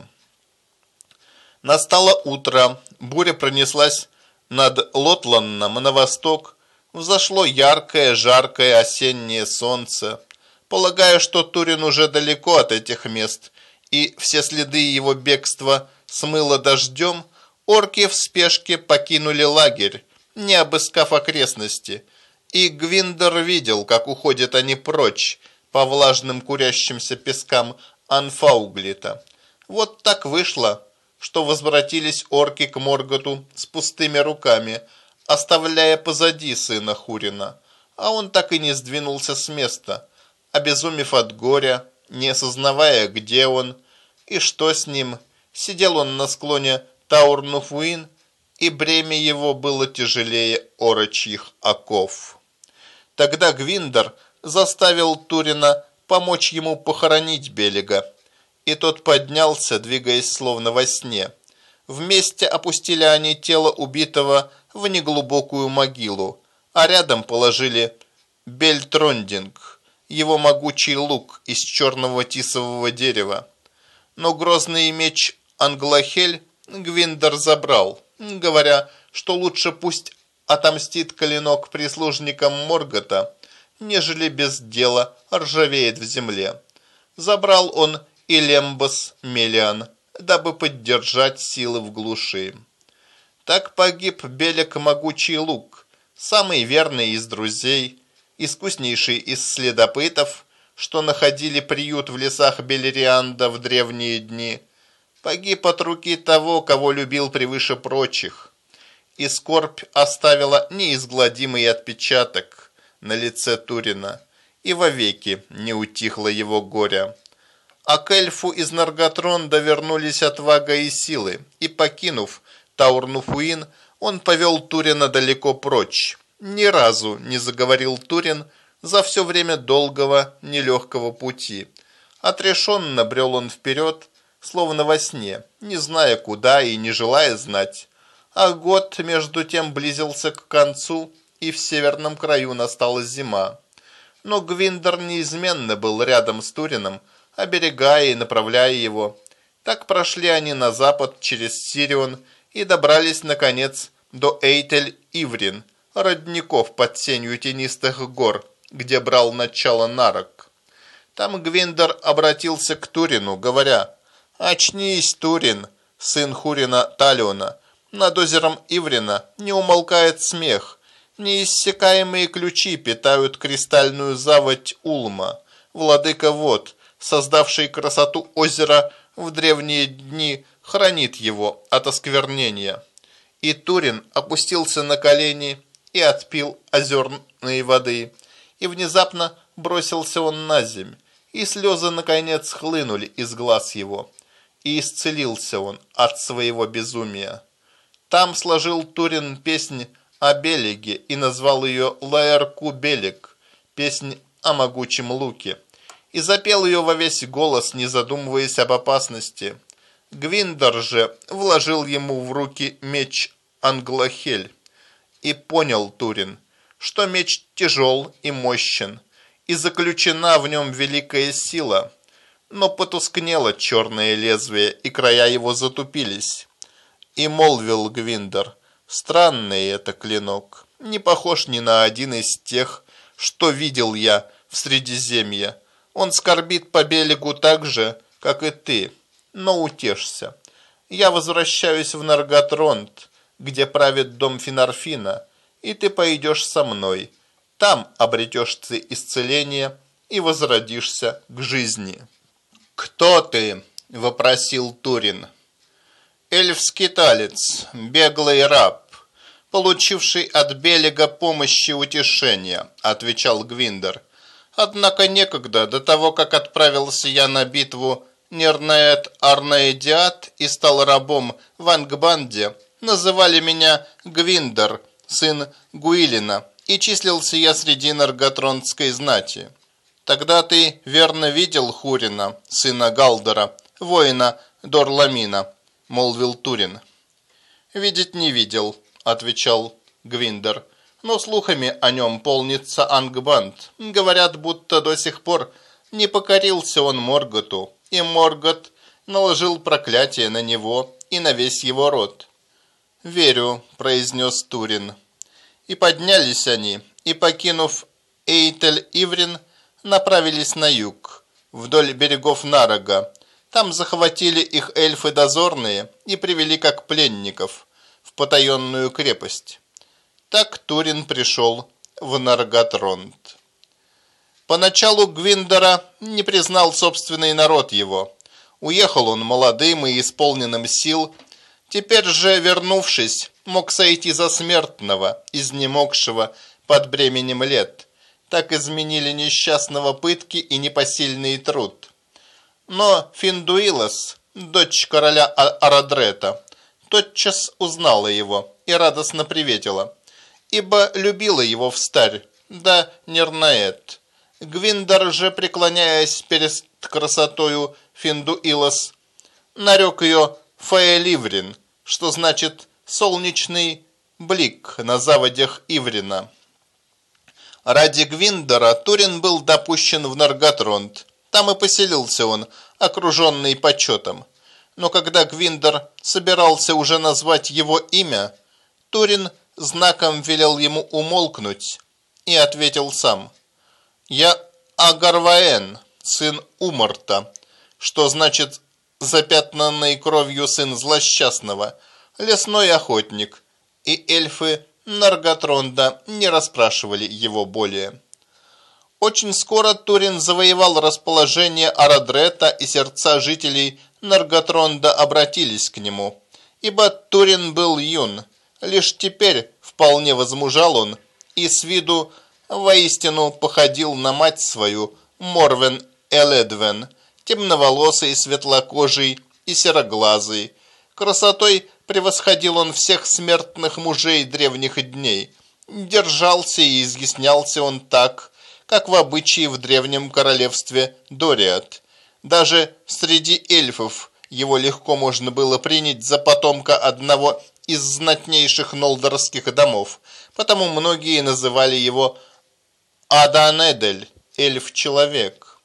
Настало утро, буря пронеслась над Лотланном на восток, взошло яркое, жаркое осеннее солнце. Полагаю, что Турин уже далеко от этих мест, и все следы его бегства смыло дождем, орки в спешке покинули лагерь, не обыскав окрестности, и Гвиндер видел, как уходят они прочь по влажным курящимся пескам Анфауглита. Вот так вышло, что возвратились орки к Морготу с пустыми руками, оставляя позади сына Хурина, а он так и не сдвинулся с места, обезумев от горя, не осознавая, где он и что с ним. Сидел он на склоне Таурнуфуин, и бремя его было тяжелее орочьих оков. Тогда Гвиндер заставил Турина помочь ему похоронить Белега, и тот поднялся, двигаясь словно во сне. Вместе опустили они тело убитого в неглубокую могилу, а рядом положили Бельтрондинг, его могучий лук из черного тисового дерева. Но грозный меч Англохель Гвиндер забрал, говоря, что лучше пусть отомстит клинок прислужникам Моргота, нежели без дела ржавеет в земле. Забрал он и Лембос Мелиан, дабы поддержать силы в глуши. Так погиб Белек Могучий Лук, самый верный из друзей, искуснейший из следопытов, что находили приют в лесах Белерианда в древние дни, погиб от руки того, кого любил превыше прочих. И скорбь оставила неизгладимый отпечаток на лице Турина, и вовеки не утихло его горе. А к эльфу из Нарготронда вернулись отвага и силы, и, покинув Таурнуфуин, он повел Турина далеко прочь. Ни разу не заговорил Турин за все время долгого, нелегкого пути. Отрешенно брел он вперед, словно во сне, не зная куда и не желая знать. А год между тем близился к концу, и в северном краю настала зима. Но Гвиндер неизменно был рядом с Турином, оберегая и направляя его. Так прошли они на запад через Сирион и добрались, наконец, до Эйтель-Иврин, родников под сенью тенистых гор, где брал начало Нарок. Там Гвиндер обратился к Турину, говоря, «Очнись, Турин, сын Хурина Талиона, над озером Иврина не умолкает смех, неиссякаемые ключи питают кристальную заводь Улма, владыка вод, создавший красоту озера в древние дни, хранит его от осквернения». И Турин опустился на колени и отпил озерной воды, и внезапно бросился он на земь, и слезы, наконец, хлынули из глаз его, и исцелился он от своего безумия. Там сложил Турин песнь о Белеге и назвал ее Лаэрку Белег, песнь о могучем луке, и запел ее во весь голос, не задумываясь об опасности. Гвиндор же вложил ему в руки меч Англохель, и понял Турин, что меч тяжел и мощен, и заключена в нем великая сила, но потускнело черное лезвие, и края его затупились. И молвил Гвиндер, странный это клинок, не похож ни на один из тех, что видел я в Средиземье. Он скорбит по берегу так же, как и ты, но утешься. Я возвращаюсь в Нарготронт, где правит дом Финарфина, и ты пойдешь со мной. Там обретешь ты исцеление и возродишься к жизни». «Кто ты?» – вопросил Турин. «Эльф-скиталец, беглый раб, получивший от Белега помощи и утешения», – отвечал Гвиндер. «Однако некогда, до того, как отправился я на битву Нернаэт Арнаэдиат и стал рабом в Ангбанде, называли меня Гвиндер, сын Гуилина, и числился я среди нарготронской знати. Тогда ты верно видел Хурина, сына Галдера, воина Дорламина, молвил Турин. Видеть не видел, отвечал Гвиндер, но слухами о нем полнится Ангбанд. Говорят, будто до сих пор не покорился он Морготу, и Моргот наложил проклятие на него и на весь его род. «Верю», – произнес Турин. И поднялись они, и, покинув Эйтель-Иврин, направились на юг, вдоль берегов Нарога. Там захватили их эльфы дозорные и привели как пленников в потаенную крепость. Так Турин пришел в Нарготронд. Поначалу Гвиндера не признал собственный народ его. Уехал он молодым и исполненным сил Теперь же, вернувшись, мог сойти за смертного, изнемогшего под бременем лет. Так изменили несчастного пытки и непосильный труд. Но Финдуилос, дочь короля Арадрета, тотчас узнала его и радостно приветила, ибо любила его в старь, да Нернаэт. Гвиндар же, преклоняясь перед красотою Финдуилос, нарек ее Фаэливрин, что значит «солнечный блик» на заводях Иврина. Ради Гвиндера Турин был допущен в Нарготронд. Там и поселился он, окруженный почетом. Но когда Гвиндер собирался уже назвать его имя, Турин знаком велел ему умолкнуть и ответил сам. «Я Агарваэн, сын Умарта, что значит запятнанный кровью сын злосчастного, лесной охотник, и эльфы Нарготронда не расспрашивали его более. Очень скоро Турин завоевал расположение Арадрета, и сердца жителей Нарготронда обратились к нему, ибо Турин был юн, лишь теперь вполне возмужал он, и с виду воистину походил на мать свою, Морвен Эледвен, темноволосый, светлокожий и сероглазый. Красотой превосходил он всех смертных мужей древних дней. Держался и изъяснялся он так, как в обычае в древнем королевстве Дориат. Даже среди эльфов его легко можно было принять за потомка одного из знатнейших нолдорских домов, потому многие называли его Аданедель, эльф-человек.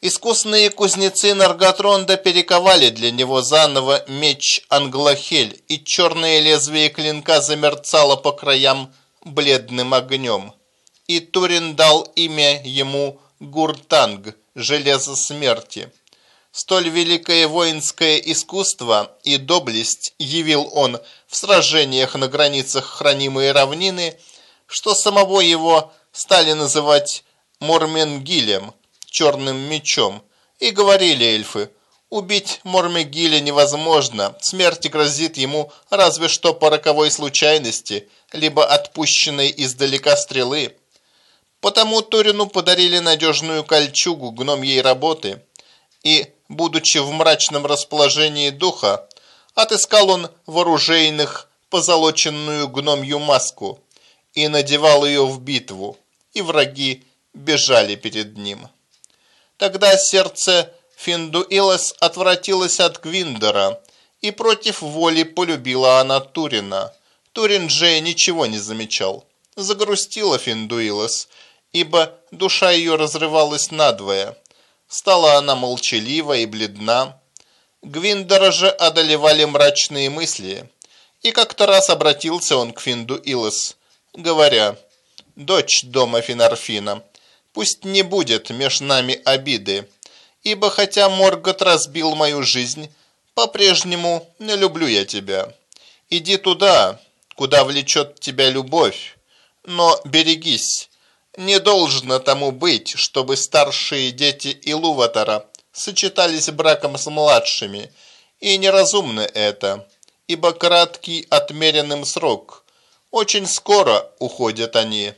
Искусные кузнецы Нарготронда перековали для него заново меч Англохель, и черное лезвие клинка замерцало по краям бледным огнем. И Турин дал имя ему Гуртанг, железо смерти. Столь великое воинское искусство и доблесть явил он в сражениях на границах хранимой равнины, что самого его стали называть Морменгилем, черным мечом, и говорили эльфы, убить Мормегиля невозможно, смерть грозит ему разве что по роковой случайности, либо отпущенной издалека стрелы. Потому Турину подарили надежную кольчугу гномьей работы, и, будучи в мрачном расположении духа, отыскал он в оружейных позолоченную гномью маску и надевал ее в битву, и враги бежали перед ним. Тогда сердце Финдуилас отвратилось от Гвиндера, и против воли полюбила она Турина. Турин же ничего не замечал. Загрустила Финдуилас, ибо душа ее разрывалась надвое. Стала она молчалива и бледна. Гвиндера же одолевали мрачные мысли. И как-то раз обратился он к Финду Илос, говоря, «Дочь дома Финарфина, пусть не будет меж нами обиды, ибо хотя Моргот разбил мою жизнь, по-прежнему не люблю я тебя. Иди туда, куда влечет тебя любовь, но берегись, не должно тому быть, чтобы старшие дети Илуватора сочетались браком с младшими, и неразумно это, ибо краткий отмеренным срок. Очень скоро уходят они.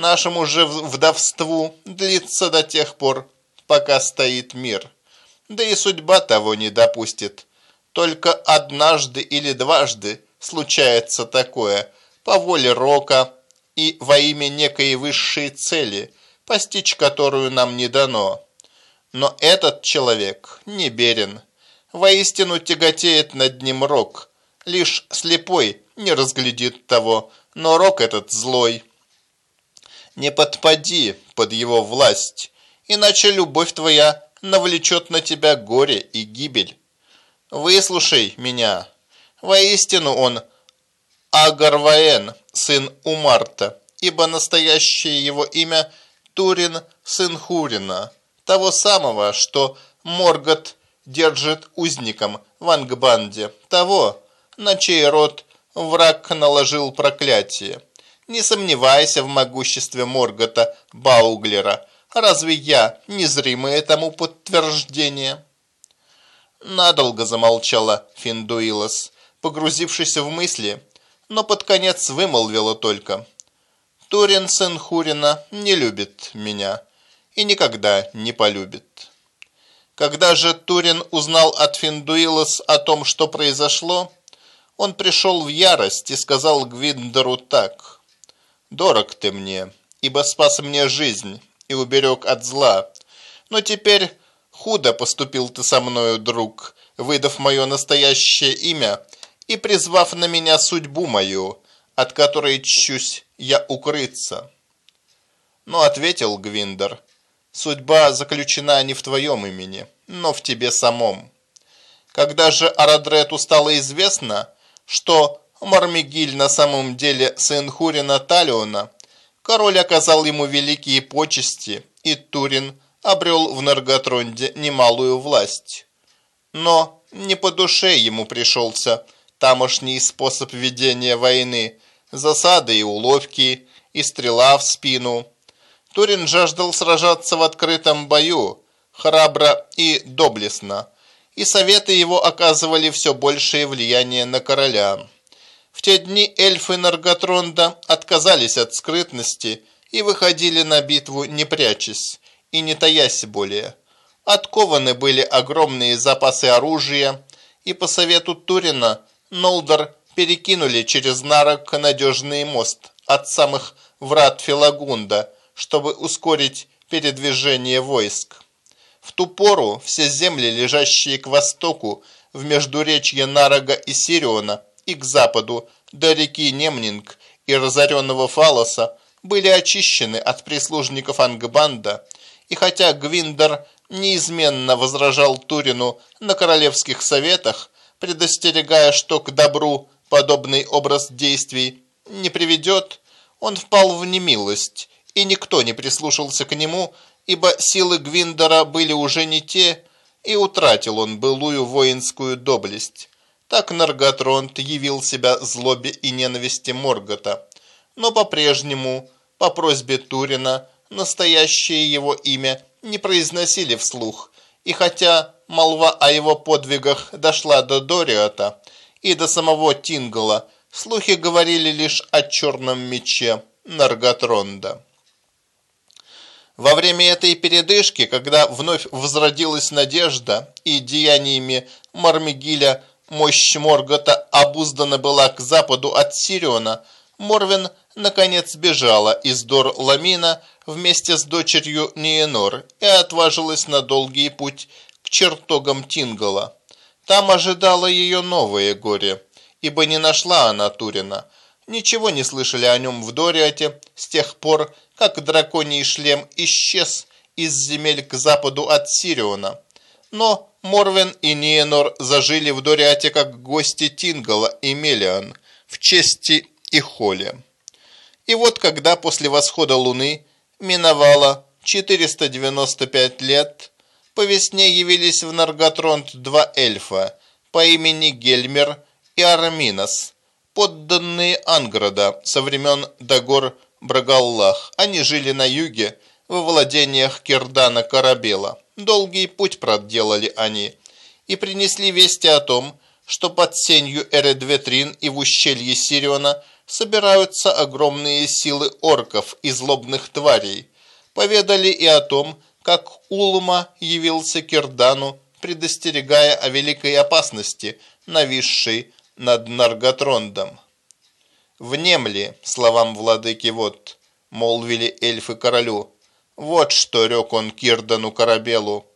Нашему же вдовству длится до тех пор, пока стоит мир. Да и судьба того не допустит. Только однажды или дважды случается такое, по воле рока, и во имя некой высшей цели, постичь которую нам не дано. Но этот человек не берен. Воистину тяготеет над ним рок. Лишь слепой не разглядит того, но рок этот злой. Не подпади под его власть, иначе любовь твоя навлечет на тебя горе и гибель. Выслушай меня. Воистину он Агарваен, сын Умарта, ибо настоящее его имя Турин, сын Хурина, того самого, что Моргот держит узником в Ангбанде, того, на чей род враг наложил проклятие. Не сомневайся в могуществе Моргота Бауглера. Разве я незримое тому подтверждение? Надолго замолчала Финдуилос, погрузившись в мысли, но под конец вымолвила только. Турин, сын Хурина, не любит меня и никогда не полюбит. Когда же Турин узнал от Финдуилос о том, что произошло, он пришел в ярость и сказал Гвиндеру так. «Дорог ты мне, ибо спас мне жизнь и уберег от зла, но теперь худо поступил ты со мною, друг, выдав мое настоящее имя и призвав на меня судьбу мою, от которой чусь я укрыться. Но ответил Гвиндер, судьба заключена не в твоем имени, но в тебе самом. Когда же Арадрету стало известно, что Мармигиль на самом деле сын Хурина Талиона, король оказал ему великие почести, и Турин обрел в Нарготронде немалую власть. Но не по душе ему пришелся тамошний способ ведения войны, засады и уловки, и стрела в спину. Турин жаждал сражаться в открытом бою, храбро и доблестно, и советы его оказывали все большее влияние на короля. В те дни эльфы Нарготронда отказались от скрытности и выходили на битву не прячась и не таясь более. Откованы были огромные запасы оружия, и по совету Турина Нолдор перекинули через Нарок надежный мост от самых врат Филагунда, чтобы ускорить передвижение войск. В ту пору все земли, лежащие к востоку, в междуречье Нарога и Сириона, и к западу, до реки Немнинг и разоренного Фалоса, были очищены от прислужников Ангбанда, и хотя Гвиндер неизменно возражал Турину на королевских советах, предостерегая, что к добру подобный образ действий не приведет, он впал в немилость, и никто не прислушался к нему, ибо силы Гвиндера были уже не те, и утратил он былую воинскую доблесть. Так Нарготронт явил себя злобе и ненависти Моргота, но по-прежнему, по просьбе Турина, настоящее его имя не произносили вслух, и хотя молва о его подвигах дошла до Дориата и до самого Тингала, слухи говорили лишь о черном мече Нарготронда. Во время этой передышки, когда вновь возродилась надежда и деяниями Мармигиля мощь Моргота обуздана была к западу от Сириона, Морвин наконец бежала из Дор-Ламина вместе с дочерью Ниенор и отважилась на долгий путь к чертогам Тингала. Там ожидало ее новое горе, ибо не нашла она Турина. Ничего не слышали о нем в Дориате с тех пор, как драконий шлем исчез из земель к западу от Сириона. Но Морвен и Ниенор зажили в Дориате как гости Тингала и Мелиан в чести и холе. И вот когда после восхода луны миновало 495 лет, по весне явились в Нарготронт два эльфа по имени Гельмер и Арминос, подданные Анграда со времен Дагор Брагаллах. Они жили на юге, во владениях Кирдана Карабела. Долгий путь проделали они и принесли вести о том, что под сенью Эредветрин и в ущелье Сириона собираются огромные силы орков и злобных тварей. Поведали и о том, как Улма явился Кирдану, предостерегая о великой опасности, нависшей над Нарготрондом. «Внемли словам владыки вот», — молвили эльфы королю. «Вот что рек он Кирдану Корабелу.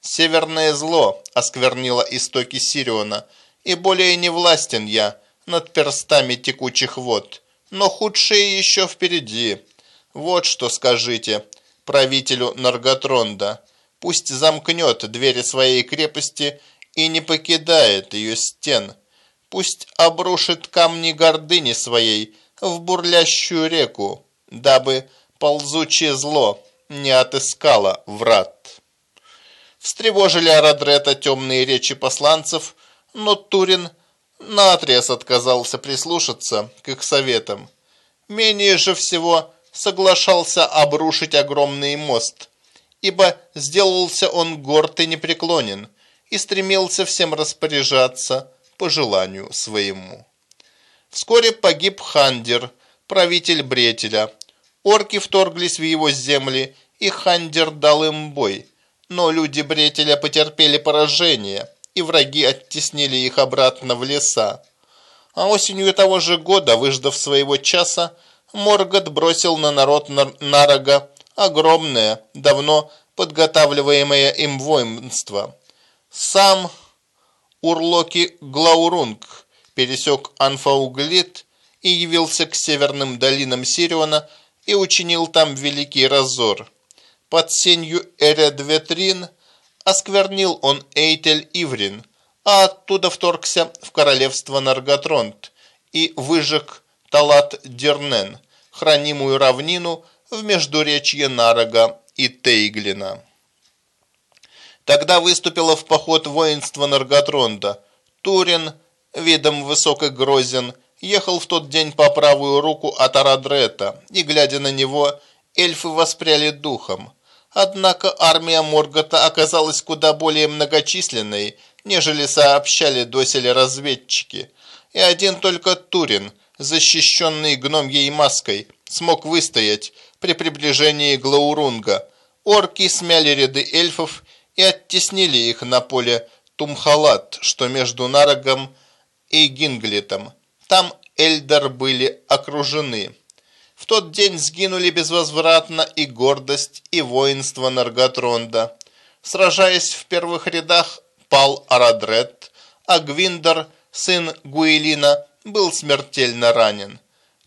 Северное зло осквернило истоки Сириона, и более не властен я над перстами текучих вод, но худшее еще впереди. Вот что скажите правителю Нарготронда. Пусть замкнет двери своей крепости и не покидает ее стен» пусть обрушит камни гордыни своей в бурлящую реку, дабы ползучее зло не отыскало врат. Встревожили Арадрета темные речи посланцев, но Турин наотрез отказался прислушаться к их советам. Менее же всего соглашался обрушить огромный мост, ибо сделался он горд и непреклонен, и стремился всем распоряжаться, по желанию своему. Вскоре погиб Хандер, правитель Бретеля. Орки вторглись в его земли, и Хандер дал им бой. Но люди Бретеля потерпели поражение, и враги оттеснили их обратно в леса. А осенью того же года, выждав своего часа, Моргот бросил на народ Нарога огромное, давно подготавливаемое им воинство. Сам Урлоки Глаурунг пересек Анфауглит и явился к северным долинам Сириона и учинил там великий разор. Под сенью Эредветрин осквернил он Эйтель Иврин, а оттуда вторгся в королевство Нарготронт и выжег Талат Дернен, хранимую равнину в междуречье Нарога и Тейглина. Тогда выступило в поход воинство Нарготронда. Турин, видом высок и грозен, ехал в тот день по правую руку от Арадрета, и, глядя на него, эльфы воспряли духом. Однако армия Моргота оказалась куда более многочисленной, нежели сообщали доселе разведчики, и один только Турин, защищенный гномьей маской, смог выстоять при приближении Глаурунга. Орки смяли ряды эльфов и оттеснили их на поле Тумхалат, что между Нарогом и Гинглитом. Там Эльдар были окружены. В тот день сгинули безвозвратно и гордость, и воинство Нарготронда. Сражаясь в первых рядах, пал Арадрет, а Гвиндер, сын Гуэлина, был смертельно ранен.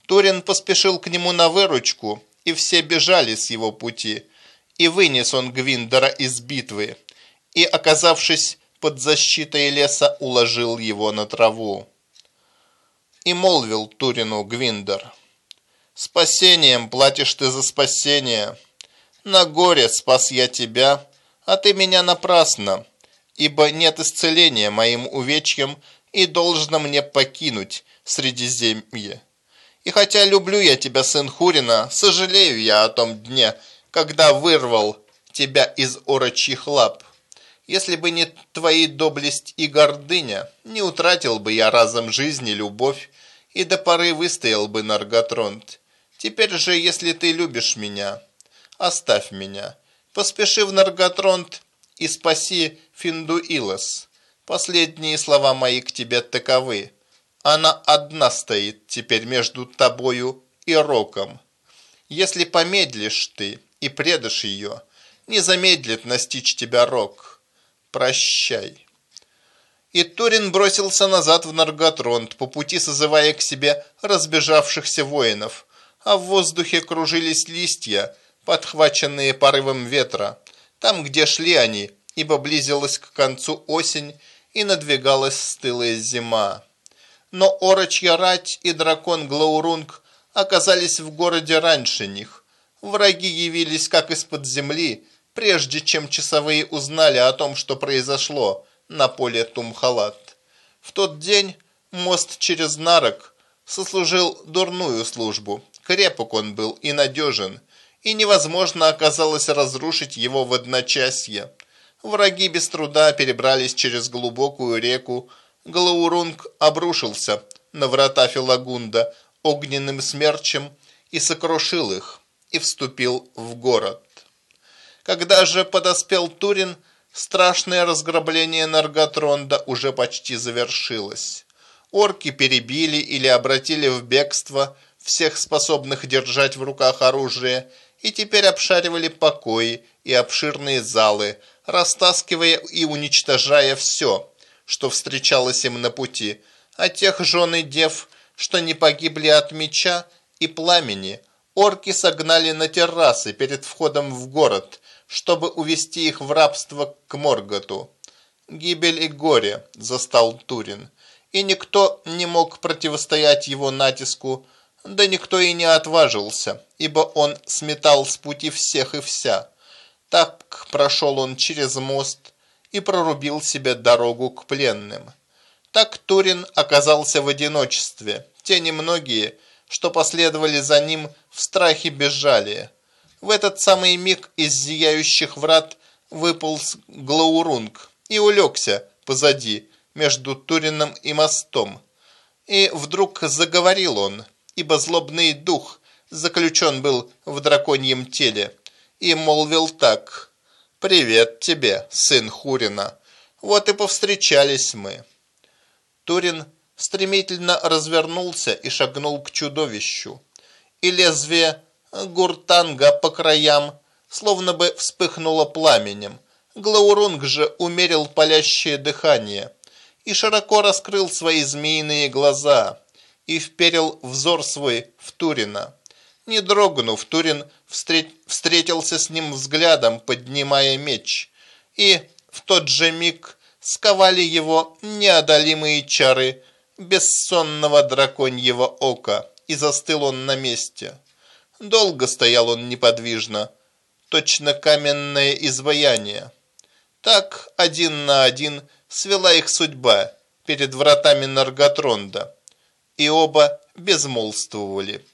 Турин поспешил к нему на выручку, и все бежали с его пути. И вынес он Гвиндера из битвы, и, оказавшись под защитой леса, уложил его на траву. И молвил Турину Гвиндер, «Спасением платишь ты за спасение. На горе спас я тебя, а ты меня напрасно, ибо нет исцеления моим увечьям, и должно мне покинуть Средиземье. И хотя люблю я тебя, сын Хурина, сожалею я о том дне, когда вырвал тебя из орочьих лап. Если бы не твои доблесть и гордыня, не утратил бы я разом жизни, любовь, и до поры выстоял бы Нарготронт. Теперь же, если ты любишь меня, оставь меня. Поспеши в Нарготронт и спаси Финдуилос. Последние слова мои к тебе таковы. Она одна стоит теперь между тобою и Роком. Если помедлишь ты и предашь ее, не замедлит настичь тебя Рок. Прощай. И Турин бросился назад в Нарготронт, по пути созывая к себе разбежавшихся воинов, а в воздухе кружились листья, подхваченные порывом ветра. Там, где шли они, ибо близилась к концу осень и надвигалась стылая зима но Орочья рать и дракон Глаурунг оказались в городе раньше них. Враги явились как из-под земли, прежде чем часовые узнали о том, что произошло на поле Тумхалат. В тот день мост через Нарок сослужил дурную службу. Крепок он был и надежен, и невозможно оказалось разрушить его в одночасье. Враги без труда перебрались через глубокую реку, Галаурунг обрушился на врата Филагунда огненным смерчем и сокрушил их, и вступил в город. Когда же подоспел Турин, страшное разграбление Нарготронда уже почти завершилось. Орки перебили или обратили в бегство всех способных держать в руках оружие и теперь обшаривали покои и обширные залы, растаскивая и уничтожая все, что встречалось им на пути, а тех жен и дев, что не погибли от меча и пламени, орки согнали на террасы перед входом в город, чтобы увести их в рабство к Морготу. Гибель и горе застал Турин, и никто не мог противостоять его натиску, да никто и не отважился, ибо он сметал с пути всех и вся. Так прошел он через мост, и прорубил себе дорогу к пленным. Так Турин оказался в одиночестве. Те немногие, что последовали за ним в страхе безжалия. В этот самый миг из зияющих врат выполз Глаурунг и улегся позади, между Турином и мостом. И вдруг заговорил он, ибо злобный дух заключен был в драконьем теле, и молвил так «Привет тебе, сын Хурина. Вот и повстречались мы». Турин стремительно развернулся и шагнул к чудовищу. И лезвие гуртанга по краям словно бы вспыхнуло пламенем. Глаурунг же умерил палящее дыхание и широко раскрыл свои змеиные глаза и вперил взор свой в Турина. Не дрогнув, Турин встретился с ним взглядом, поднимая меч, и в тот же миг сковали его неодолимые чары бессонного драконьего ока, и застыл он на месте. Долго стоял он неподвижно, точно каменное изваяние. Так один на один свела их судьба перед вратами Нарготронда, и оба безмолвствовали.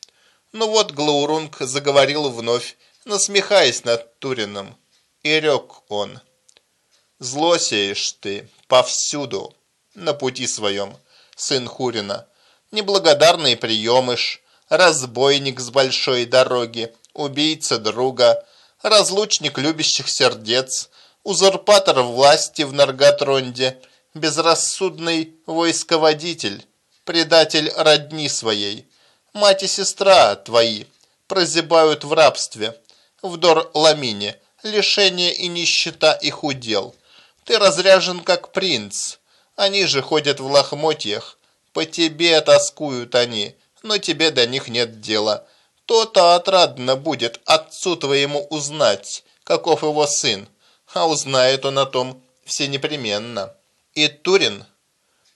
Но вот Глаурунг заговорил вновь, насмехаясь над Турином, и рек он. «Зло сеешь ты повсюду, на пути своем. сын Хурина. Неблагодарный приемыш, разбойник с большой дороги, убийца друга, разлучник любящих сердец, узурпатор власти в Нарготронде, безрассудный войсководитель, предатель родни своей. Мать и сестра твои прозябают в рабстве, в Дор-Ламине, лишение и нищета их удел. Ты разряжен, как принц, они же ходят в лохмотьях, по тебе тоскуют они, но тебе до них нет дела. То-то отрадно будет отцу твоему узнать, каков его сын, а узнает он о том все непременно. И Турин,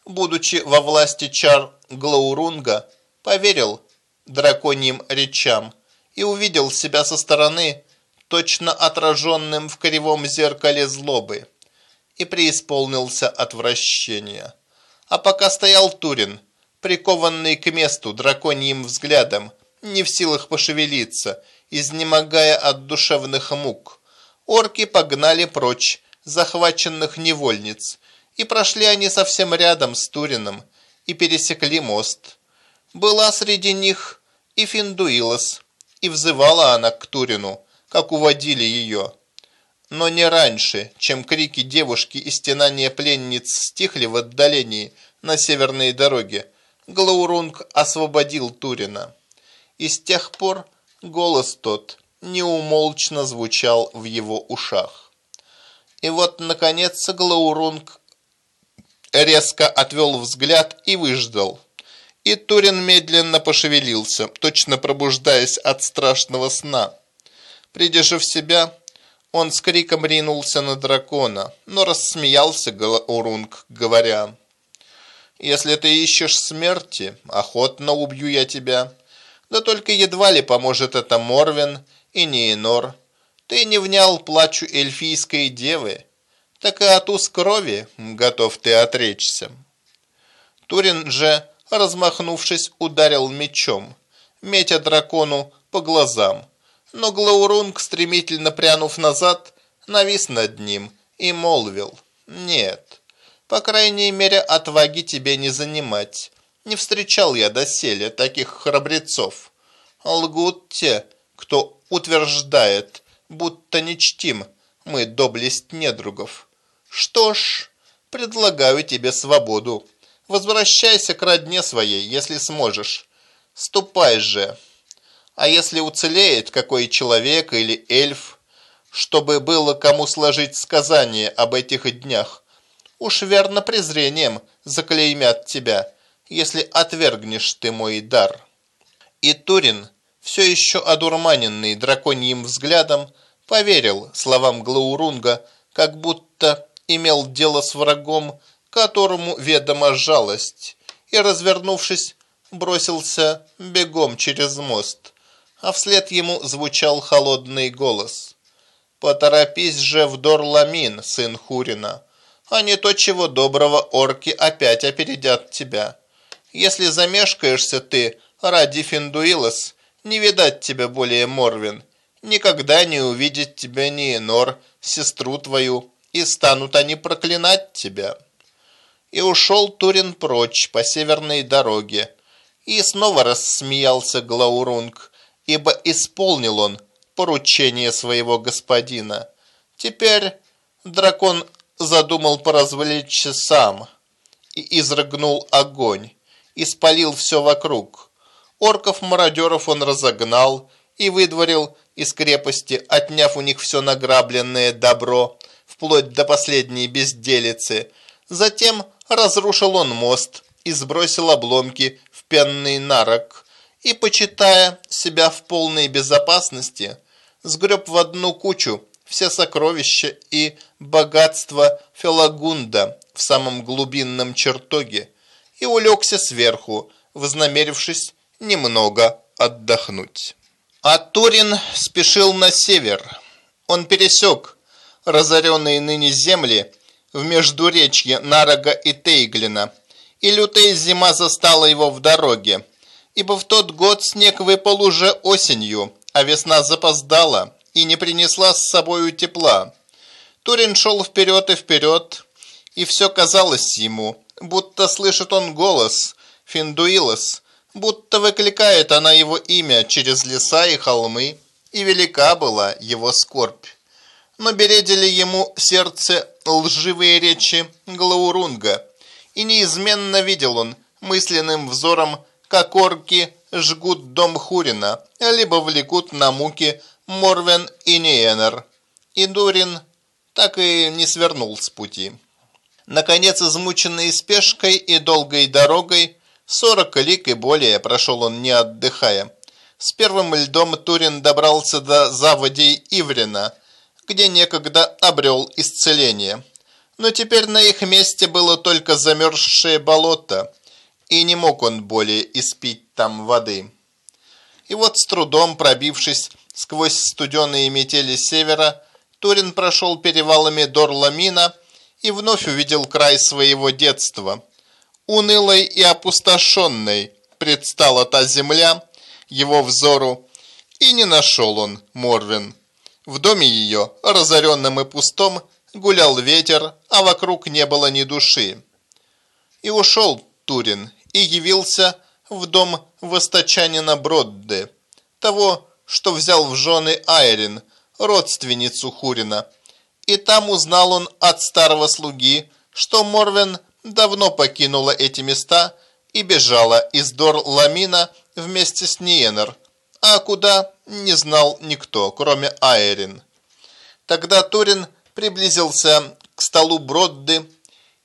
будучи во власти чар Глаурунга, поверил драконьим речам и увидел себя со стороны, точно отраженным в кривом зеркале злобы, и преисполнился отвращения. А пока стоял Турин, прикованный к месту драконьим взглядом, не в силах пошевелиться, изнемогая от душевных мук, орки погнали прочь захваченных невольниц, и прошли они совсем рядом с Турином и пересекли мост. Была среди них и Финдуилос, и взывала она к Турину, как уводили ее. Но не раньше, чем крики девушки и стенания пленниц стихли в отдалении на северной дороге, Глаурунг освободил Турина. И с тех пор голос тот неумолчно звучал в его ушах. И вот, наконец, Глаурунг резко отвел взгляд и выждал. И Турин медленно пошевелился, точно пробуждаясь от страшного сна. Придя же в себя, он с криком ринулся на дракона, но рассмеялся Галаурунг, говоря, «Если ты ищешь смерти, охотно убью я тебя. Да только едва ли поможет это Морвин и Нейнор. Ты не внял плачу эльфийской девы, так и от уз крови готов ты отречься». Турин же, размахнувшись, ударил мечом, метя дракону по глазам, но Глаурунг, стремительно прянув назад, навис над ним и молвил «Нет, по крайней мере, отваги тебе не занимать. Не встречал я доселе таких храбрецов. Лгут те, кто утверждает, будто не чтим мы доблесть недругов. Что ж, предлагаю тебе свободу. Возвращайся к родне своей, если сможешь. Ступай же, а если уцелеет какой человек или эльф, чтобы было кому сложить сказание об этих днях, уж верно презрением заклеймят тебя, если отвергнешь ты мой дар. И Турин, все еще одурманенный драконьим взглядом, поверил словам Глаурунга, как будто имел дело с врагом, которому ведома жалость, и, развернувшись, бросился бегом через мост – а вслед ему звучал холодный голос. «Поторопись же в Дорламин, сын Хурина, а не то чего доброго орки опять опередят тебя. Если замешкаешься ты ради Финдуилос, не видать тебя более Морвин, никогда не увидит тебя ни Энор, сестру твою, и станут они проклинать тебя». И ушел Турин прочь по северной дороге, и снова рассмеялся Глаурунг, ибо исполнил он поручение своего господина. Теперь дракон задумал поразвлечься сам и изрыгнул огонь, и спалил все вокруг. Орков-мародеров он разогнал и выдворил из крепости, отняв у них все награбленное добро, вплоть до последней безделицы. Затем разрушил он мост и сбросил обломки в пенный нарок, и, почитая себя в полной безопасности, сгреб в одну кучу все сокровища и богатства Фелагунда в самом глубинном чертоге и улегся сверху, вознамерившись немного отдохнуть. А Турин спешил на север. Он пересек разоренные ныне земли в междуречье Нарога и Тейглина, и лютая зима застала его в дороге, ибо в тот год снег выпал уже осенью, а весна запоздала и не принесла с собою тепла. Турин шел вперед и вперед, и все казалось ему, будто слышит он голос Финдуилос, будто выкликает она его имя через леса и холмы, и велика была его скорбь. Но бередили ему сердце лживые речи Глаурунга, и неизменно видел он мысленным взором, как орки жгут дом Хурина, либо влекут на муки Морвен и Ниенер. И Дурин так и не свернул с пути. Наконец, измученный спешкой и долгой дорогой, сорок лик и более прошел он, не отдыхая. С первым льдом Турин добрался до заводей Иврина, где некогда обрел исцеление. Но теперь на их месте было только замерзшее болото, и не мог он более испить там воды. И вот с трудом пробившись сквозь студеные метели севера, Турин прошел перевалами Дорламина и вновь увидел край своего детства. Унылой и опустошенной предстала та земля его взору, и не нашел он Морвин. В доме ее, разоренном и пустом, гулял ветер, а вокруг не было ни души. И ушел Турин, и явился в дом восточанина Бродде, того, что взял в жены Айрин, родственницу Хурина. И там узнал он от старого слуги, что Морвен давно покинула эти места и бежала из Дор-Ламина вместе с Ниенер, а куда не знал никто, кроме Айрин. Тогда Турин приблизился к столу Бродды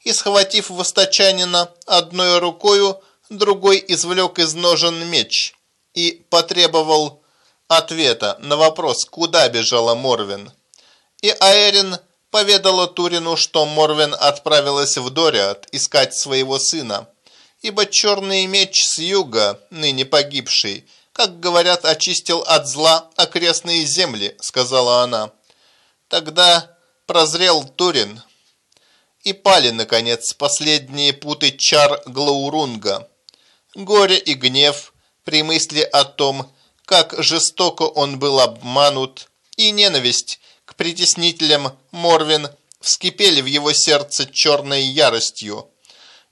и, схватив восточанина одной рукою, другой извлек из ножен меч и потребовал ответа на вопрос, куда бежала Морвин. И Аэрин поведала Турину, что Морвин отправилась в Дориат искать своего сына, ибо черный меч с юга, ныне погибший, как говорят, очистил от зла окрестные земли, сказала она. Тогда прозрел Турин, и пали, наконец, последние путы чар Глаурунга. Горе и гнев при мысли о том, как жестоко он был обманут, и ненависть к притеснителям Морвин вскипели в его сердце черной яростью.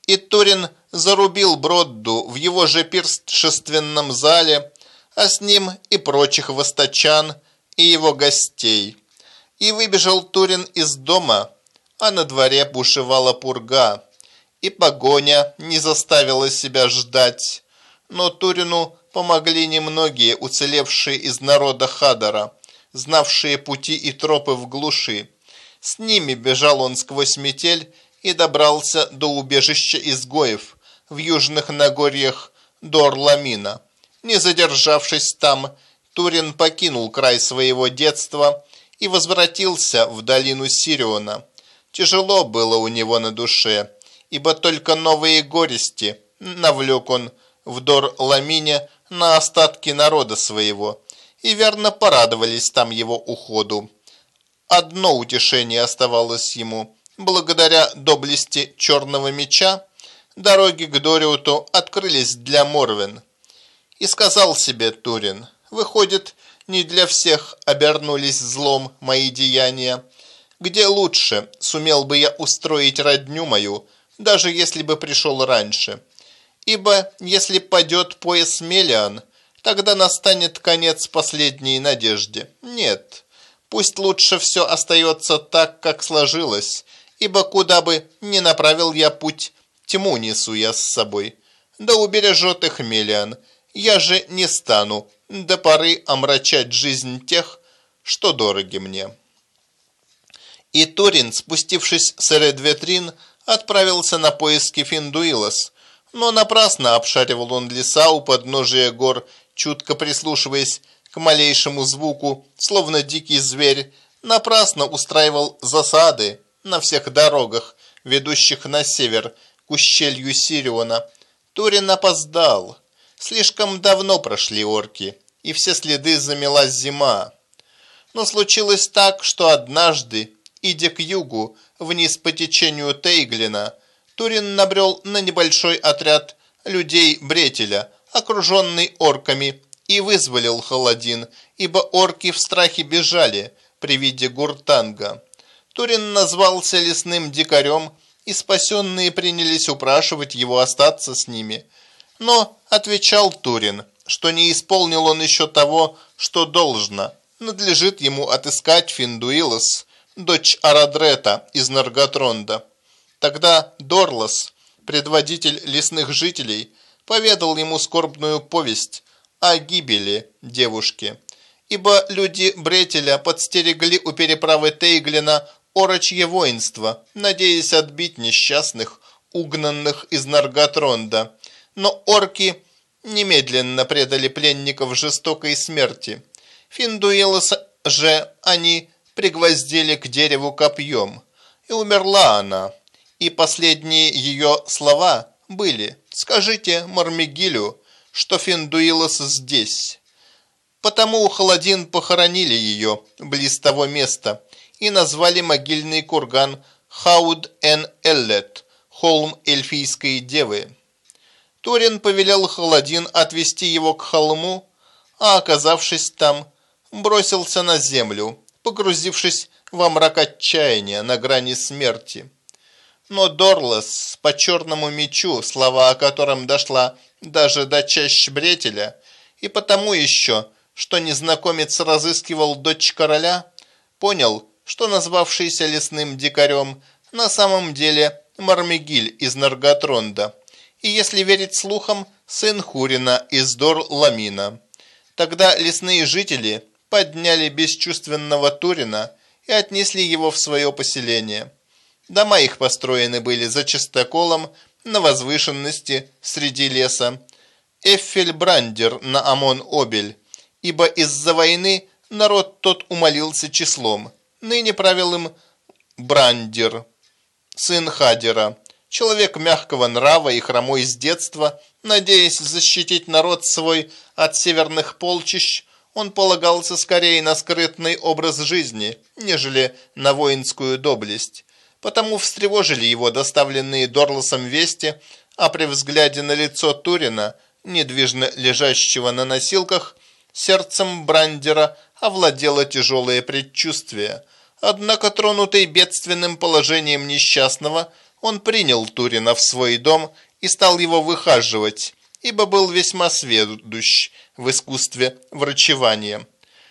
И Турин зарубил Бродду в его же пиршественном зале, а с ним и прочих восточан, и его гостей. И выбежал Турин из дома, а на дворе бушевала пурга, и погоня не заставила себя ждать. Но Турину помогли немногие уцелевшие из народа Хадара, знавшие пути и тропы в глуши. С ними бежал он сквозь метель и добрался до убежища изгоев в южных Нагорьях Дорламина. Не задержавшись там, Турин покинул край своего детства и возвратился в долину Сириона. Тяжело было у него на душе, ибо только новые горести навлек он в Дор-Ламине на остатки народа своего, и верно порадовались там его уходу. Одно утешение оставалось ему. Благодаря доблести черного меча дороги к Дориуту открылись для Морвен. И сказал себе Турин, выходит, не для всех обернулись злом мои деяния, где лучше сумел бы я устроить родню мою, даже если бы пришел раньше. Ибо если падет пояс Мелиан, тогда настанет конец последней надежде. Нет, пусть лучше все остается так, как сложилось, ибо куда бы ни направил я путь, тьму несу я с собой. Да убережет их Мелиан, я же не стану до поры омрачать жизнь тех, что дороги мне. И Торин, спустившись с Редветрин, отправился на поиски Финдуилос, но напрасно обшаривал он леса у подножия гор, чутко прислушиваясь к малейшему звуку, словно дикий зверь, напрасно устраивал засады на всех дорогах, ведущих на север, к ущелью Сириона. Турин опоздал. Слишком давно прошли орки, и все следы замела зима. Но случилось так, что однажды Идя к югу, вниз по течению Тейглина, Турин набрел на небольшой отряд людей Бретеля, окруженный орками, и вызволил Халадин, ибо орки в страхе бежали при виде Гуртанга. Турин назвался лесным дикарем и спасенные принялись упрашивать его остаться с ними. Но, отвечал Турин, что не исполнил он еще того, что должно. Надлежит ему отыскать Финдуилос, дочь Арадрета из Нарготронда. Тогда Дорлас, предводитель лесных жителей, поведал ему скорбную повесть о гибели девушки. Ибо люди Бретеля подстерегли у переправы Тейглина орочье воинство, надеясь отбить несчастных, угнанных из Нарготронда. Но орки немедленно предали пленников жестокой смерти. Финдуилоса же они пригвоздили к дереву копьем, и умерла она. И последние ее слова были «Скажите Мармигилю, что Финдуилос здесь». Потому Халадин похоронили ее близ того места и назвали могильный курган Хауд-эн-Эллет, холм эльфийской девы. Турин повелел Халадин отвести его к холму, а оказавшись там, бросился на землю, погрузившись во мрак отчаяния на грани смерти. Но Дорлас по черному мечу, слова о котором дошла даже до чащ Бретеля, и потому еще, что незнакомец разыскивал дочь короля, понял, что назвавшийся лесным дикарем на самом деле Мармегиль из Нарготронда, и если верить слухам, сын Хурина из Дор-Ламина. Тогда лесные жители подняли бесчувственного Турина и отнесли его в свое поселение. Дома их построены были за чистоколом на возвышенности среди леса. Эффельбрандер на Амон-Обель, ибо из-за войны народ тот умолился числом. Ныне правил им Брандер, сын Хадера, человек мягкого нрава и хромой с детства, надеясь защитить народ свой от северных полчищ, он полагался скорее на скрытный образ жизни, нежели на воинскую доблесть. Потому встревожили его доставленные Дорлосом вести, а при взгляде на лицо Турина, недвижно лежащего на носилках, Сердцем Брандера овладело тяжелое предчувствие. Однако, тронутый бедственным положением несчастного, он принял Турина в свой дом и стал его выхаживать, ибо был весьма сведущ в искусстве врачевания.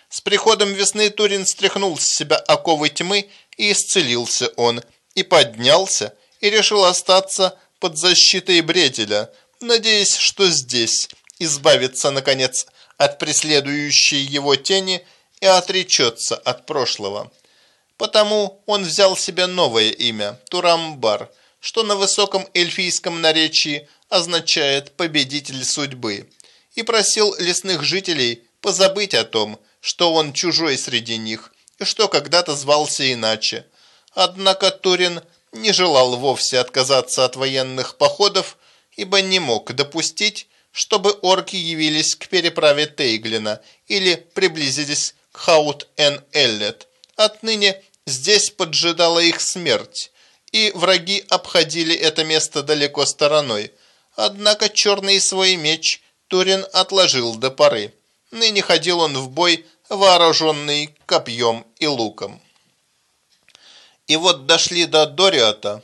С приходом весны Турин стряхнул с себя оковы тьмы, и исцелился он, и поднялся, и решил остаться под защитой Бретеля, надеясь, что здесь избавиться, наконец, от преследующей его тени и отречется от прошлого. Потому он взял себе новое имя – Турамбар, что на высоком эльфийском наречии означает «победитель судьбы», и просил лесных жителей позабыть о том, что он чужой среди них и что когда-то звался иначе. Однако Турин не желал вовсе отказаться от военных походов, ибо не мог допустить, чтобы орки явились к переправе Тейглина или приблизились Хаут-эн-Эллет. Отныне здесь поджидала их смерть, и враги обходили это место далеко стороной. Однако черный свой меч Турин отложил до поры. Ныне ходил он в бой, вооруженный копьем и луком. И вот дошли до Дориата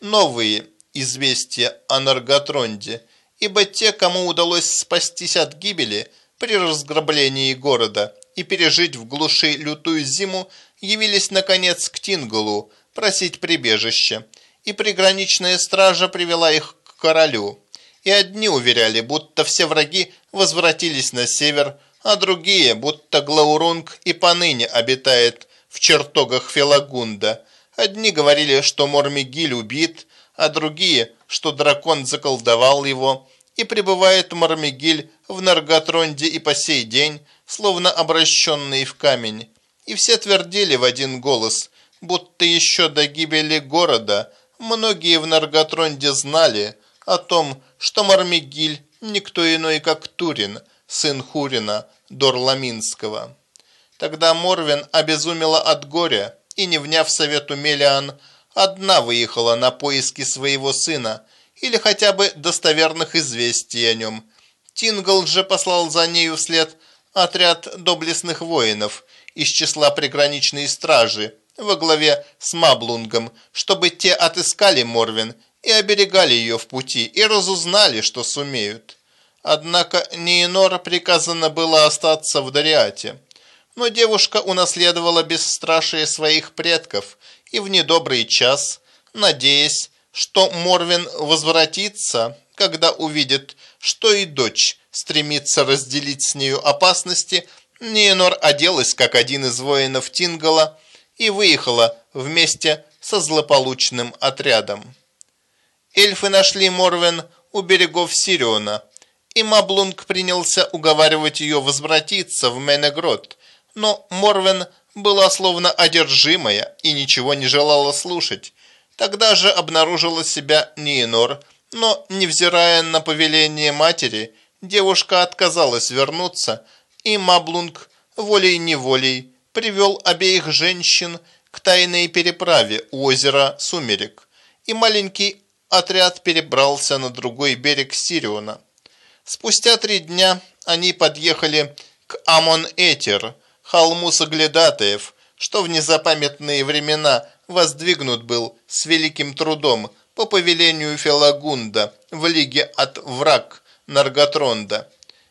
новые известия о Нарготронде – ибо те, кому удалось спастись от гибели при разграблении города и пережить в глуши лютую зиму, явились, наконец, к Тингалу просить прибежище, и приграничная стража привела их к королю. И одни уверяли, будто все враги возвратились на север, а другие, будто Глаурунг и поныне обитает в чертогах Фелагунда. Одни говорили, что Мормигиль убит, а другие, что дракон заколдовал его, и пребывает Мармигиль в Нарготронде и по сей день, словно обращенный в камень. И все твердили в один голос, будто еще до гибели города многие в Нарготронде знали о том, что Мармигиль никто иной, как Турин, сын Хурина, Дорламинского. Тогда Морвин обезумела от горя и, не вняв совету Мелиан, одна выехала на поиски своего сына, или хотя бы достоверных известий о нем. Тингл же послал за нею вслед отряд доблестных воинов из числа приграничной стражи во главе с Маблунгом, чтобы те отыскали Морвин и оберегали ее в пути, и разузнали, что сумеют. Однако Ниенора приказано было остаться в Дариате. Но девушка унаследовала бесстрашие своих предков и в недобрый час, надеясь, что Морвин возвратится, когда увидит, что и дочь стремится разделить с нею опасности, Ниенор оделась, как один из воинов Тингала, и выехала вместе со злополучным отрядом. Эльфы нашли Морвен у берегов Сириона, и Маблунг принялся уговаривать ее возвратиться в Менегрод, но Морвен была словно одержимая и ничего не желала слушать. Тогда же обнаружила себя Ниенор, но, невзирая на повеление матери, девушка отказалась вернуться, и Маблунг волей-неволей привел обеих женщин к тайной переправе у озера Сумерек, и маленький отряд перебрался на другой берег Сириона. Спустя три дня они подъехали к Амон-Этер, холму Соглядатаев, что в незапамятные времена воздвигнут был с великим трудом по повелению Фелагунда в лиге от враг Нарготронда.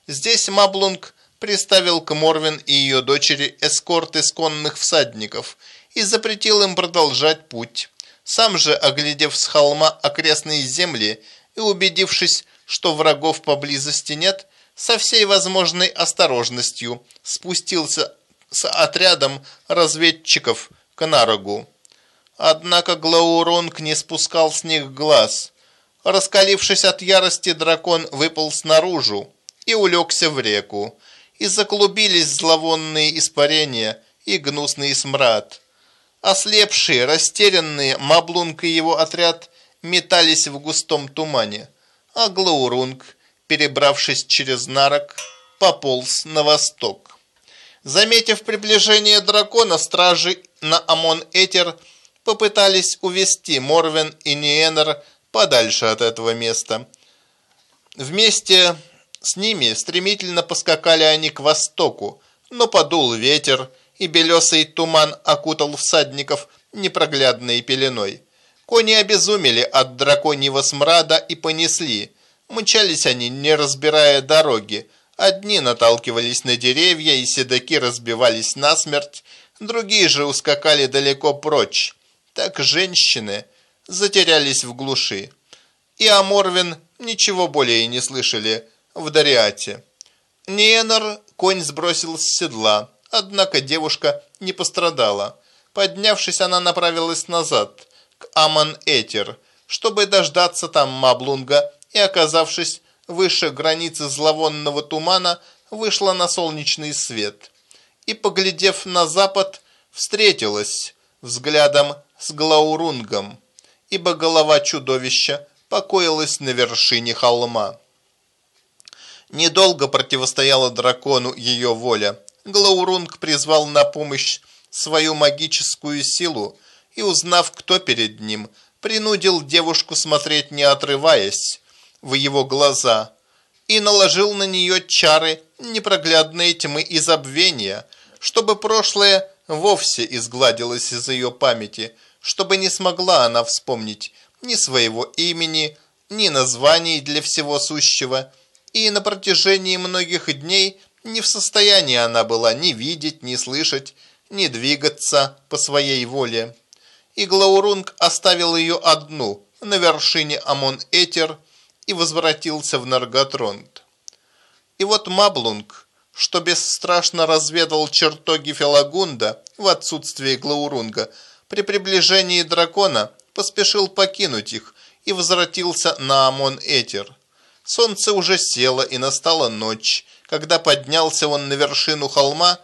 Здесь Маблунг приставил к Морвин и ее дочери эскорт исконных всадников и запретил им продолжать путь. Сам же, оглядев с холма окрестные земли и убедившись, что врагов поблизости нет, со всей возможной осторожностью спустился с отрядом разведчиков к Нарогу. Однако Глауронг не спускал с них глаз. Раскалившись от ярости, дракон выпал снаружи и улегся в реку, и заклубились зловонные испарения и гнусный смрад. Ослепшие, растерянные, Маблунг и его отряд метались в густом тумане, а Глаурунг, перебравшись через нарок, пополз на восток. Заметив приближение дракона, стражи на Амон-Этер попытались увести Морвен и Ниенер подальше от этого места. Вместе с ними стремительно поскакали они к востоку, но подул ветер, и белесый туман окутал всадников непроглядной пеленой. Кони обезумели от драконьего смрада и понесли. Мчались они, не разбирая дороги. Одни наталкивались на деревья, и седаки разбивались насмерть, другие же ускакали далеко прочь. Так женщины затерялись в глуши. И Аморвин ничего более не слышали в Дариате. Ниенор конь сбросил с седла, Однако девушка не пострадала. Поднявшись, она направилась назад, к Аман-Этер, чтобы дождаться там Маблунга и, оказавшись выше границы зловонного тумана, вышла на солнечный свет. И, поглядев на запад, встретилась взглядом с Глаурунгом, ибо голова чудовища покоилась на вершине холма. Недолго противостояла дракону ее воля. Глаурунг призвал на помощь свою магическую силу и, узнав, кто перед ним, принудил девушку смотреть не отрываясь в его глаза и наложил на нее чары непроглядной тьмы и забвения, чтобы прошлое вовсе изгладилось из ее памяти, чтобы не смогла она вспомнить ни своего имени, ни названий для всего сущего, и на протяжении многих дней – не в состоянии она была ни видеть, ни слышать, ни двигаться по своей воле. И Глаурунг оставил ее одну на вершине Амон-Этер и возвратился в Нарготронд. И вот Маблунг, что бесстрашно разведал чертоги Фелагунда в отсутствие Глаурунга, при приближении дракона поспешил покинуть их и возвратился на Амон-Этер. Солнце уже село и настала ночь, когда поднялся он на вершину холма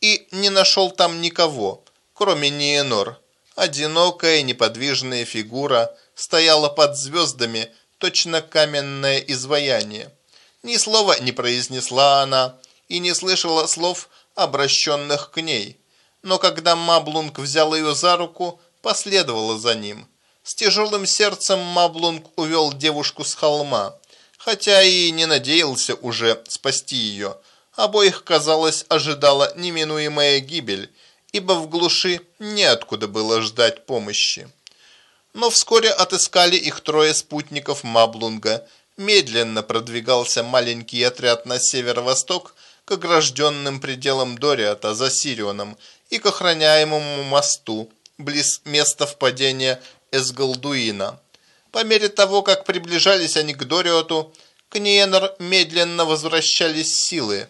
и не нашел там никого, кроме Ниенор. Одинокая неподвижная фигура стояла под звездами, точно каменное изваяние. Ни слова не произнесла она и не слышала слов, обращенных к ней. Но когда Маблунг взял ее за руку, последовала за ним. С тяжелым сердцем Маблунг увел девушку с холма хотя и не надеялся уже спасти ее. Обоих, казалось, ожидала неминуемая гибель, ибо в глуши неоткуда было ждать помощи. Но вскоре отыскали их трое спутников Маблунга. Медленно продвигался маленький отряд на северо-восток к огражденным пределам Дориата за Сирионом и к охраняемому мосту близ места впадения Эсгалдуина. По мере того, как приближались они к Дориоту, к Ниенер медленно возвращались силы.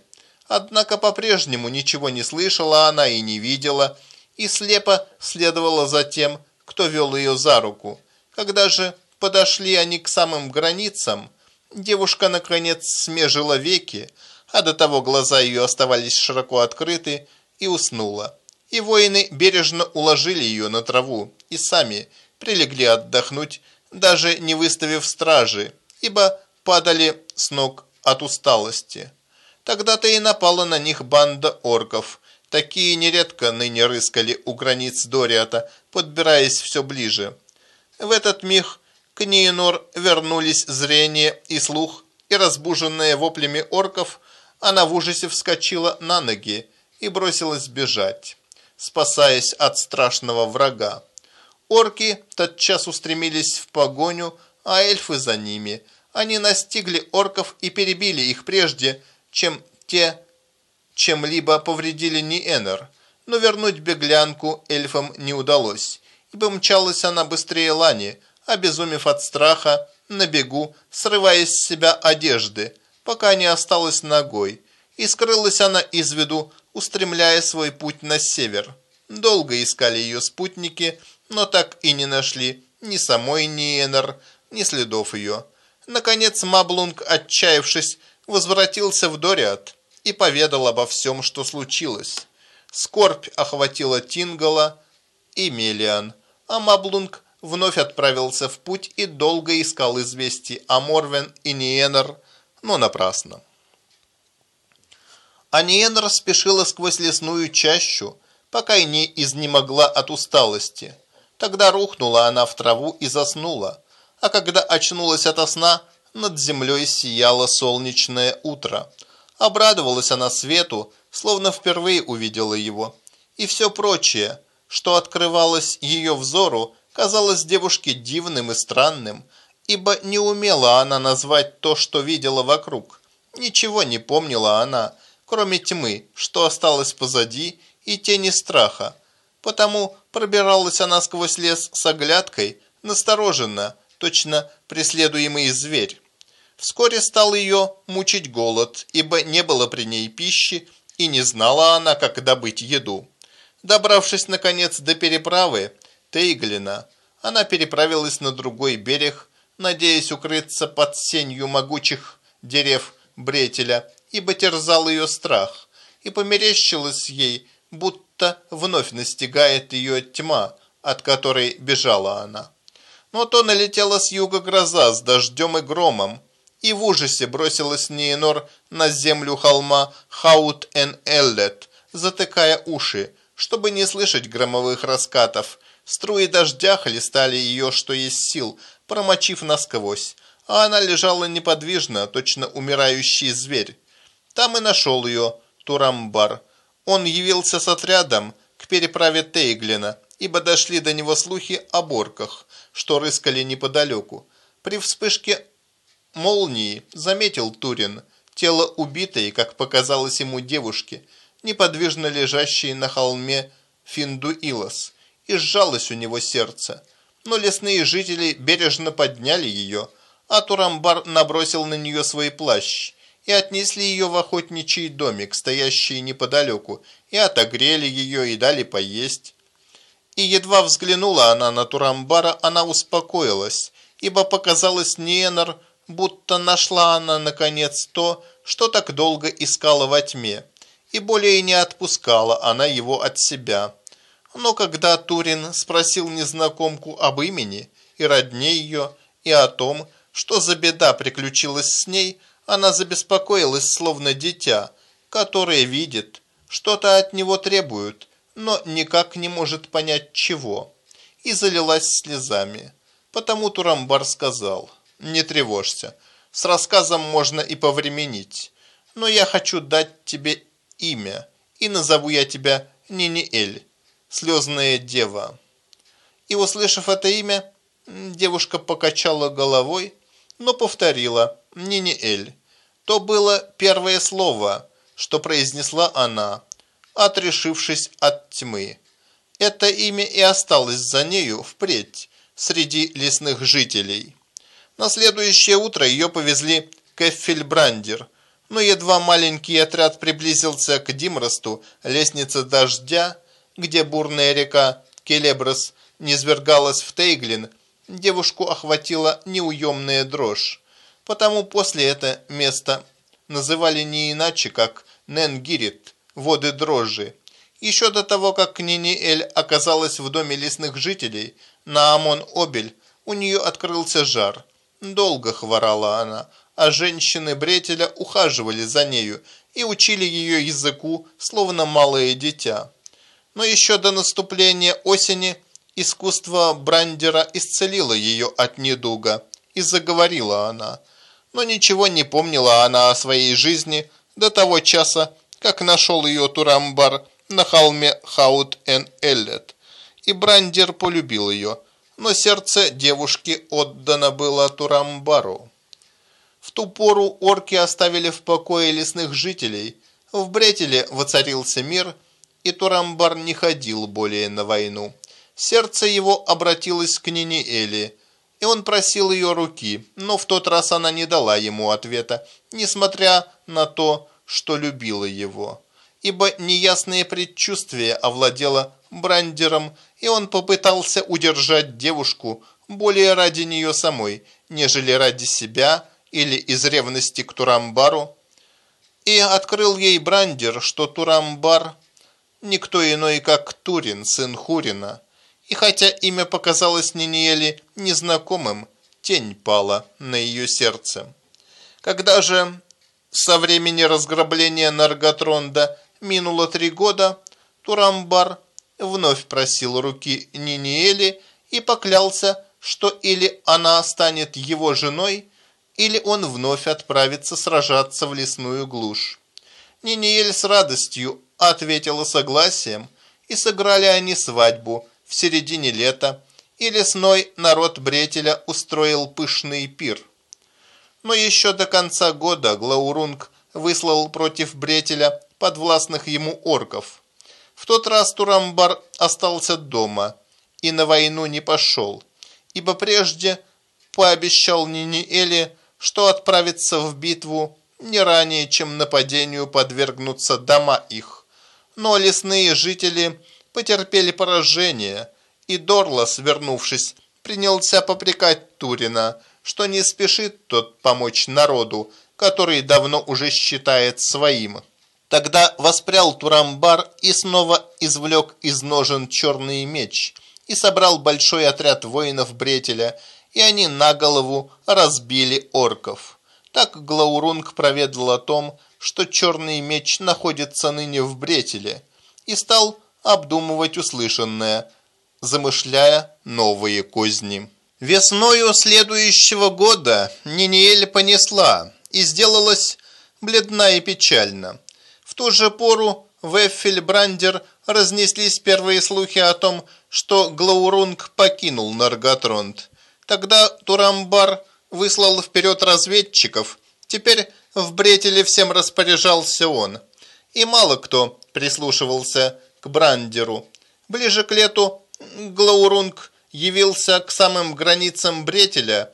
Однако по-прежнему ничего не слышала она и не видела, и слепо следовала за тем, кто вел ее за руку. Когда же подошли они к самым границам, девушка, наконец, смежила веки, а до того глаза ее оставались широко открыты, и уснула. И воины бережно уложили ее на траву и сами прилегли отдохнуть, даже не выставив стражи, ибо падали с ног от усталости. Тогда-то и напала на них банда орков. Такие нередко ныне рыскали у границ Дориата, подбираясь все ближе. В этот миг к Ниенор вернулись зрение и слух, и разбуженная воплями орков, она в ужасе вскочила на ноги и бросилась бежать, спасаясь от страшного врага. Орки тотчас устремились в погоню, а эльфы за ними. Они настигли орков и перебили их прежде, чем те чем-либо повредили Ниэнер, но вернуть беглянку эльфам не удалось, ибо мчалась она быстрее Лани, обезумев от страха, на бегу, срывая с себя одежды, пока не осталась ногой, и скрылась она из виду, устремляя свой путь на север. Долго искали ее спутники, но так и не нашли ни самой Ниенер, ни следов ее. Наконец Маблунг, отчаявшись, возвратился в Дориат и поведал обо всем, что случилось. Скорбь охватила Тингала и Мелиан, а Маблунг вновь отправился в путь и долго искал известий о Морвен и Ниенер, но напрасно. А Ниенер спешила сквозь лесную чащу, пока и не изнемогла от усталости. Тогда рухнула она в траву и заснула, а когда очнулась ото сна – над землей сияло солнечное утро. Обрадовалась она свету, словно впервые увидела его. И все прочее, что открывалось ее взору, казалось девушке дивным и странным, ибо не умела она назвать то, что видела вокруг. Ничего не помнила она, кроме тьмы, что осталось позади, и тени страха. Потому пробиралась она сквозь лес с оглядкой, настороженно, точно преследуемый зверь. Вскоре стал ее мучить голод, ибо не было при ней пищи, и не знала она, как добыть еду. Добравшись, наконец, до переправы Тейглина, она переправилась на другой берег, надеясь укрыться под сенью могучих дерев Бретеля, ибо терзал ее страх, и померещилось ей, будто вновь настигает ее тьма, от которой бежала она. Но то налетела с юга гроза с дождем и громом, и в ужасе бросилась Ниенор на землю холма Хаут-эн-Эллет, затыкая уши, чтобы не слышать громовых раскатов. Струи дождя хлестали ее, что есть сил, промочив насквозь, а она лежала неподвижно, точно умирающий зверь. Там и нашел ее Турамбар. Он явился с отрядом к переправе Тейглина, ибо дошли до него слухи о борках, что рыскали неподалеку. При вспышке молнии заметил Турин тело убитой, как показалось ему девушки, неподвижно лежащей на холме Финдуилос, и сжалось у него сердце. Но лесные жители бережно подняли ее, а Турамбар набросил на нее свой плащ и отнесли ее в охотничий домик, стоящий неподалеку, и отогрели ее и дали поесть. И едва взглянула она на Турамбара, она успокоилась, ибо показалось Ниенар будто нашла она, наконец, то, что так долго искала во тьме, и более не отпускала она его от себя. Но когда Турин спросил незнакомку об имени и родне ее, и о том, что за беда приключилась с ней, она забеспокоилась, словно дитя, которое видит, что-то от него требует, но никак не может понять чего, и залилась слезами. Потому Турамбар сказал – не тревожься. С рассказом можно и повременить. Но я хочу дать тебе имя, и назову я тебя Ниниэль, слезная дева. И, услышав это имя, девушка покачала головой, но повторила «Ниниэль». То было первое слово, что произнесла она, отрешившись от тьмы. Это имя и осталось за нею впредь среди лесных жителей. На следующее утро ее повезли к Эффельбрандер, но едва маленький отряд приблизился к Димросту, лестнице дождя, где бурная река Келеброс низвергалась в Тейглин, девушку охватила неуемная дрожь. Потому после это место называли не иначе, как Ненгирит, воды дрожжи. Еще до того, как Ниниэль оказалась в доме лесных жителей, на Амон-Обель, у нее открылся жар. Долго хворала она, а женщины Бретеля ухаживали за нею и учили ее языку, словно малое дитя. Но еще до наступления осени искусство Брандера исцелило ее от недуга, и заговорила она. Но ничего не помнила она о своей жизни до того часа, как нашел ее Турамбар на холме Хаут-эн-Эллет. И Брандер полюбил ее, но сердце девушки отдано было Турамбару. В ту пору орки оставили в покое лесных жителей, в Бретеле воцарился мир, и Турамбар не ходил более на войну. Сердце его обратилось к Ниниэле, и он просил ее руки, но в тот раз она не дала ему ответа, несмотря на то, что любила его. Ибо неясное предчувствие овладело Брандером, и он попытался удержать девушку более ради нее самой, нежели ради себя или из ревности к Турамбару. И открыл ей Брандер, что Турамбар – никто иной, как Турин, сын Хурина. И хотя имя показалось Ниниэле незнакомым, тень пала на ее сердце. Когда же со времени разграбления Нарготронда минуло три года, Турамбар вновь просил руки Ниниэли и поклялся, что или она станет его женой, или он вновь отправится сражаться в лесную глушь. Ниниэль с радостью ответила согласием, и сыграли они свадьбу в середине лета, и лесной народ Бретеля устроил пышный пир. Но еще до конца года Глаурунг выслал против Бретеля подвластных ему орков. В тот раз Турамбар остался дома и на войну не пошел, ибо прежде пообещал Ниниэле, что отправится в битву не ранее, чем нападению подвергнутся дома их. Но лесные жители потерпели поражение, и Дорлас, вернувшись, принялся попрекать Турина, что не спешит тот помочь народу, который давно уже считает своим. Тогда воспрял Турамбар и снова извлек из ножен черный меч и собрал большой отряд воинов Бретеля, и они на голову разбили орков. Так Глаурунг проведал о том, что черный меч находится ныне в Бретеле, и стал обдумывать услышанное, замышляя новые козни. Весною следующего года Ниниэль понесла и сделалась бледна и печальна. В ту же пору в Эффельбрандер разнеслись первые слухи о том, что Глаурунг покинул Нарготронд. Тогда Турамбар выслал вперед разведчиков. Теперь в Бретеле всем распоряжался он. И мало кто прислушивался Брандеру. Ближе к лету Глаурунг явился к самым границам Бретеля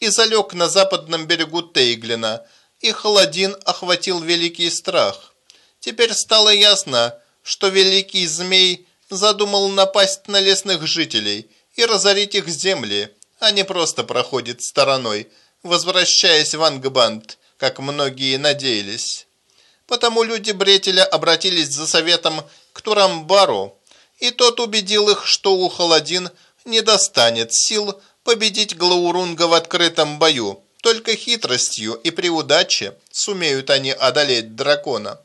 и залег на западном берегу Тейглина, и Холодин охватил великий страх. Теперь стало ясно, что великий змей задумал напасть на лесных жителей и разорить их земли, а не просто проходит стороной, возвращаясь в Ангбанд, как многие надеялись. Потому люди Бретеля обратились за советом к Турамбару, и тот убедил их, что у Холодин не достанет сил победить Глаурунга в открытом бою. Только хитростью и при удаче сумеют они одолеть дракона.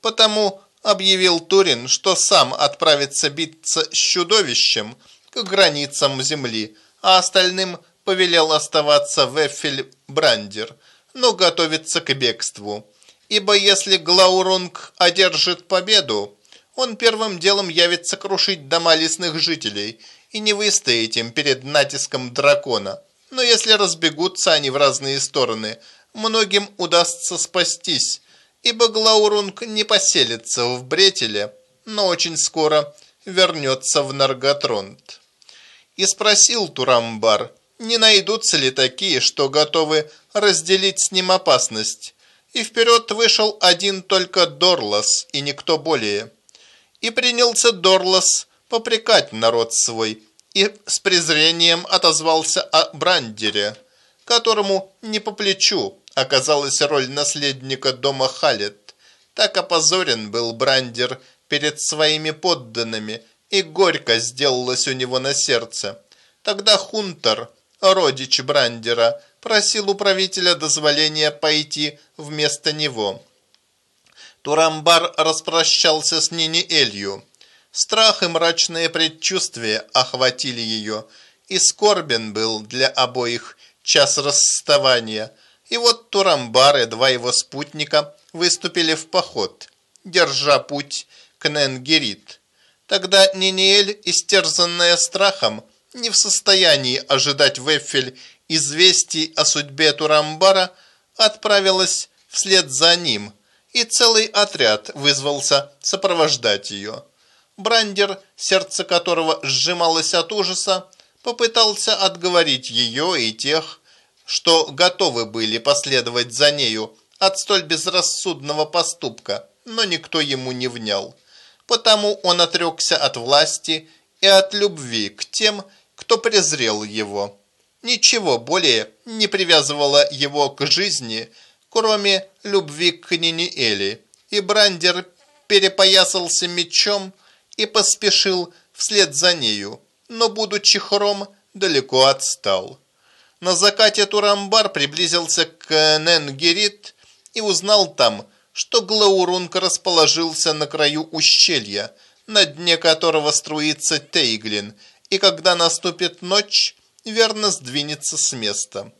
Потому объявил Турин, что сам отправится биться с чудовищем к границам земли, а остальным повелел оставаться в Эффель-Брандер, но готовиться к бегству. Ибо если Глаурунг одержит победу, он первым делом явится крушить дома лесных жителей и не выстоит им перед натиском дракона. Но если разбегутся они в разные стороны, многим удастся спастись, ибо Глаурунг не поселится в Бретеле, но очень скоро вернется в Нарготронт. И спросил Турамбар, не найдутся ли такие, что готовы разделить с ним опасность. И вперед вышел один только Дорлас и никто более. И принялся Дорлас попрекать народ свой, и с презрением отозвался о Брандере, которому не по плечу оказалась роль наследника дома Халет. Так опозорен был Брандер перед своими подданными, и горько сделалось у него на сердце. Тогда Хунтер, родич Брандера, просил у правителя дозволения пойти вместо него. Турамбар распрощался с Ниниэлью. Страх и мрачные предчувствия охватили ее, и скорбен был для обоих час расставания. И вот Турамбар и два его спутника выступили в поход, держа путь к Ненгерит. Тогда Ниниэль, истерзанная страхом, не в состоянии ожидать в Эфель известий о судьбе Турамбара, отправилась вслед за ним, и целый отряд вызвался сопровождать ее. Брандер, сердце которого сжималось от ужаса, попытался отговорить ее и тех, что готовы были последовать за нею от столь безрассудного поступка, но никто ему не внял. Потому он отрекся от власти и от любви к тем, кто презрел его. Ничего более не привязывало его к жизни, кроме любви к Ниниэли, и Брандер перепоясался мечом и поспешил вслед за нею, но, будучи хром, далеко отстал. На закате Турамбар приблизился к Ненгерит и узнал там, что Глаурунг расположился на краю ущелья, на дне которого струится Тейглин, и когда наступит ночь, верно сдвинется с места.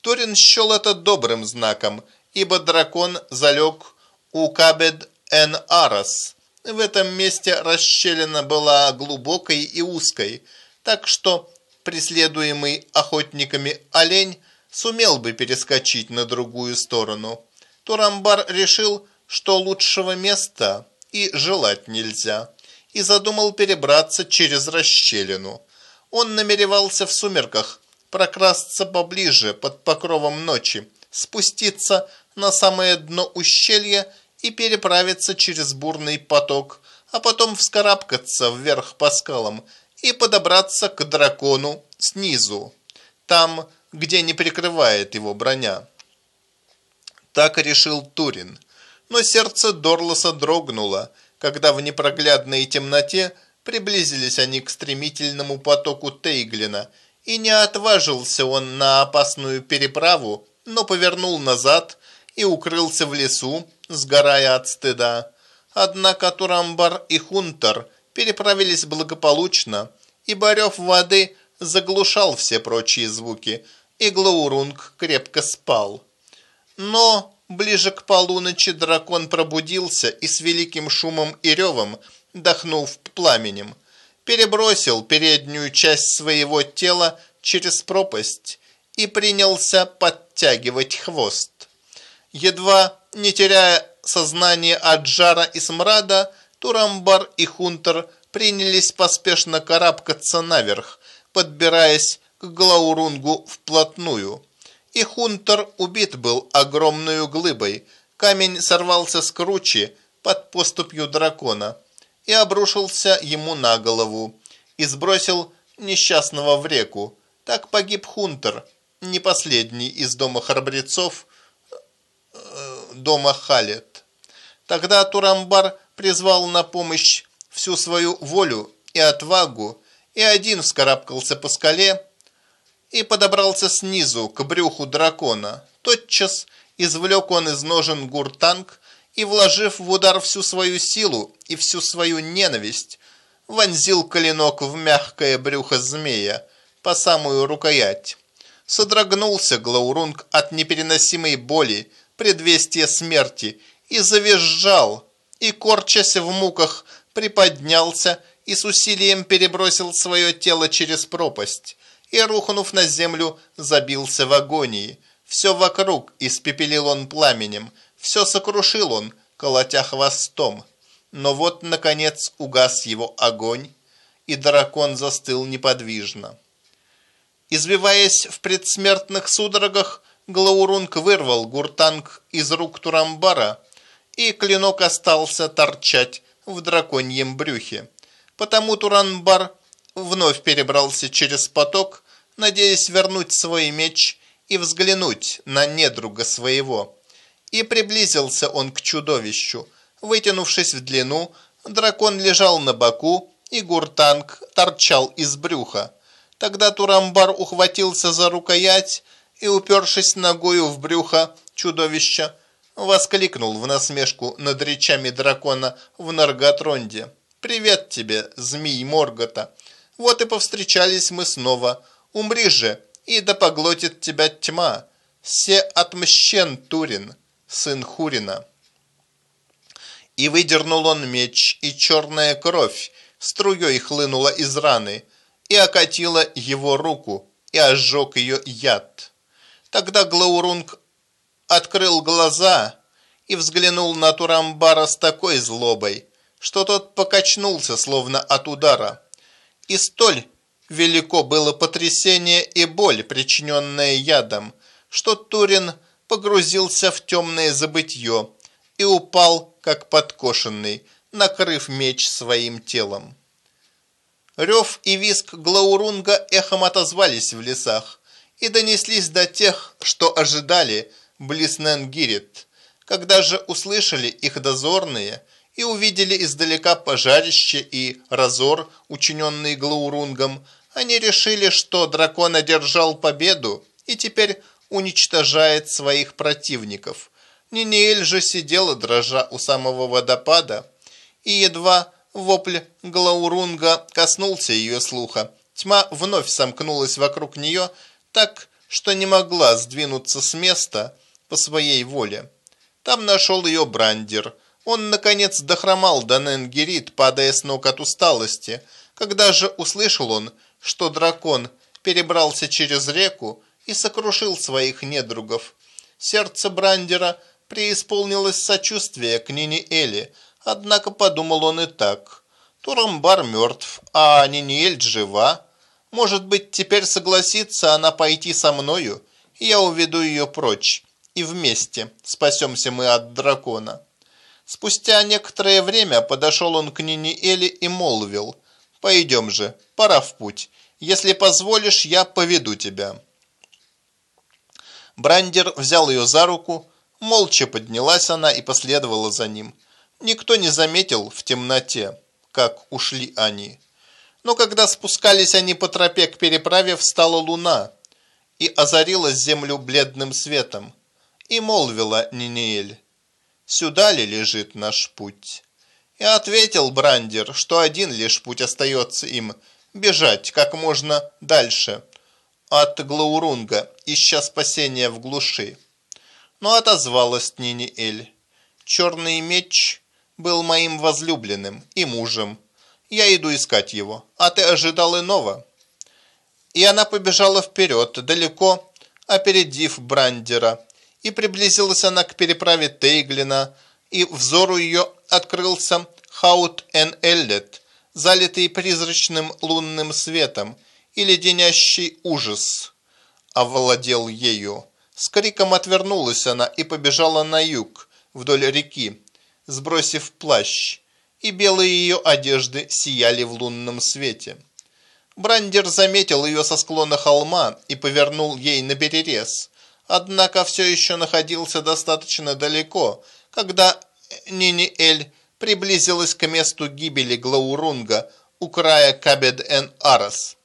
Турин счел это добрым знаком, ибо дракон залег у Кабед-эн-Арас. В этом месте расщелина была глубокой и узкой, так что преследуемый охотниками олень сумел бы перескочить на другую сторону. Турамбар решил, что лучшего места и желать нельзя, и задумал перебраться через расщелину. Он намеревался в сумерках прокрасться поближе под покровом ночи, спуститься на самое дно ущелья и переправиться через бурный поток, а потом вскарабкаться вверх по скалам и подобраться к дракону снизу, там, где не прикрывает его броня. Так решил Турин, но сердце Дорлоса дрогнуло, когда в непроглядной темноте приблизились они к стремительному потоку Тейглина, и не отважился он на опасную переправу, но повернул назад и укрылся в лесу, сгорая от стыда. Однако Турамбар и Хунтер переправились благополучно, и рев воды заглушал все прочие звуки, и Глаурунг крепко спал. Но ближе к полуночи дракон пробудился и с великим шумом и ревом, дохнув пламенем, перебросил переднюю часть своего тела через пропасть и принялся подтягивать хвост. Едва не теряя сознание от жара и смрада, Турамбар и Хунтер принялись поспешно карабкаться наверх, подбираясь к Глаурунгу вплотную. И Хунтер убит был огромную глыбой. Камень сорвался с кручи под поступью дракона и обрушился ему на голову и сбросил несчастного в реку. Так погиб Хунтер, не последний из дома храбрецов, дома Халет. Тогда Турамбар призвал на помощь всю свою волю и отвагу, и один вскарабкался по скале и подобрался снизу к брюху дракона. Тотчас извлек он из ножен гуртанг и, вложив в удар всю свою силу и всю свою ненависть, вонзил клинок в мягкое брюхо змея по самую рукоять. Содрогнулся Глаурунг от непереносимой боли, предвестия смерти, и завизжал, и, корчась в муках, приподнялся и с усилием перебросил свое тело через пропасть и, рухнув на землю, забился в агонии. Все вокруг испепелил он пламенем, все сокрушил он, колотя хвостом. Но вот, наконец, угас его огонь, и дракон застыл неподвижно. Извиваясь в предсмертных судорогах, Глаурунг вырвал гуртанг из рук Турамбара, и клинок остался торчать в драконьем брюхе. Потому Туранбар вновь перебрался через поток, надеясь вернуть свой меч и взглянуть на недруга своего. И приблизился он к чудовищу. Вытянувшись в длину, дракон лежал на боку, и гуртанг торчал из брюха. Тогда Турамбар ухватился за рукоять и, упершись ногою в брюхо чудовища, воскликнул в насмешку над речами дракона в Нарготронде. «Привет тебе, змей Моргота! Вот и повстречались мы снова. Умри же, и да поглотит тебя тьма. Се отмщен Турин, сын Хурина». И выдернул он меч, и черная кровь струей хлынула из раны, и окатила его руку, и ожег ее яд. Тогда Глаурунг открыл глаза и взглянул на Турамбара с такой злобой, что тот покачнулся, словно от удара. И столь велико было потрясение и боль, причиненная ядом, что Турин погрузился в темное забытье и упал, как подкошенный, накрыв меч своим телом. Рев и виск Глаурунга эхом отозвались в лесах и донеслись до тех, что ожидали близ Ненгирит. Когда же услышали их дозорные и увидели издалека пожарище и разор, учиненный Глаурунгом, они решили, что дракон одержал победу и теперь уничтожает своих противников. Ниниэль же сидела, дрожа у самого водопада, и едва Вопль Глаурунга коснулся ее слуха. Тьма вновь сомкнулась вокруг нее так, что не могла сдвинуться с места по своей воле. Там нашел ее Брандер. Он, наконец, дохромал до Ненгерит, падая с ног от усталости. Когда же услышал он, что дракон перебрался через реку и сокрушил своих недругов, сердце Брандера преисполнилось сочувствия к Нине Эли, Однако подумал он и так. Турамбар мертв, а Ниниэль жива. Может быть, теперь согласится она пойти со мною, и я уведу ее прочь, и вместе спасемся мы от дракона. Спустя некоторое время подошел он к Ниниэле и молвил, «Пойдем же, пора в путь. Если позволишь, я поведу тебя». Брандер взял ее за руку, молча поднялась она и последовала за ним – Никто не заметил в темноте, как ушли они. Но когда спускались они по тропе к переправе, встала луна и озарила землю бледным светом. И молвила Ниниэль, «Сюда ли лежит наш путь?» И ответил Брандер, что один лишь путь остается им – бежать как можно дальше от Глаурунга, ища спасения в глуши. Но отозвалась Ниниэль, «Черный меч был моим возлюбленным и мужем. Я иду искать его, а ты ожидал иного». И она побежала вперед, далеко опередив Брандера, и приблизилась она к переправе Тейглина, и взору ее открылся Хаут-эн-Эллет, залитый призрачным лунным светом, и леденящий ужас. Овладел ею. С криком отвернулась она и побежала на юг, вдоль реки, сбросив плащ, и белые ее одежды сияли в лунном свете. Брандер заметил ее со склона холма и повернул ей на перерез, однако все еще находился достаточно далеко, когда Нини-Эль приблизилась к месту гибели Глаурунга у края Кабед-эн-Арас.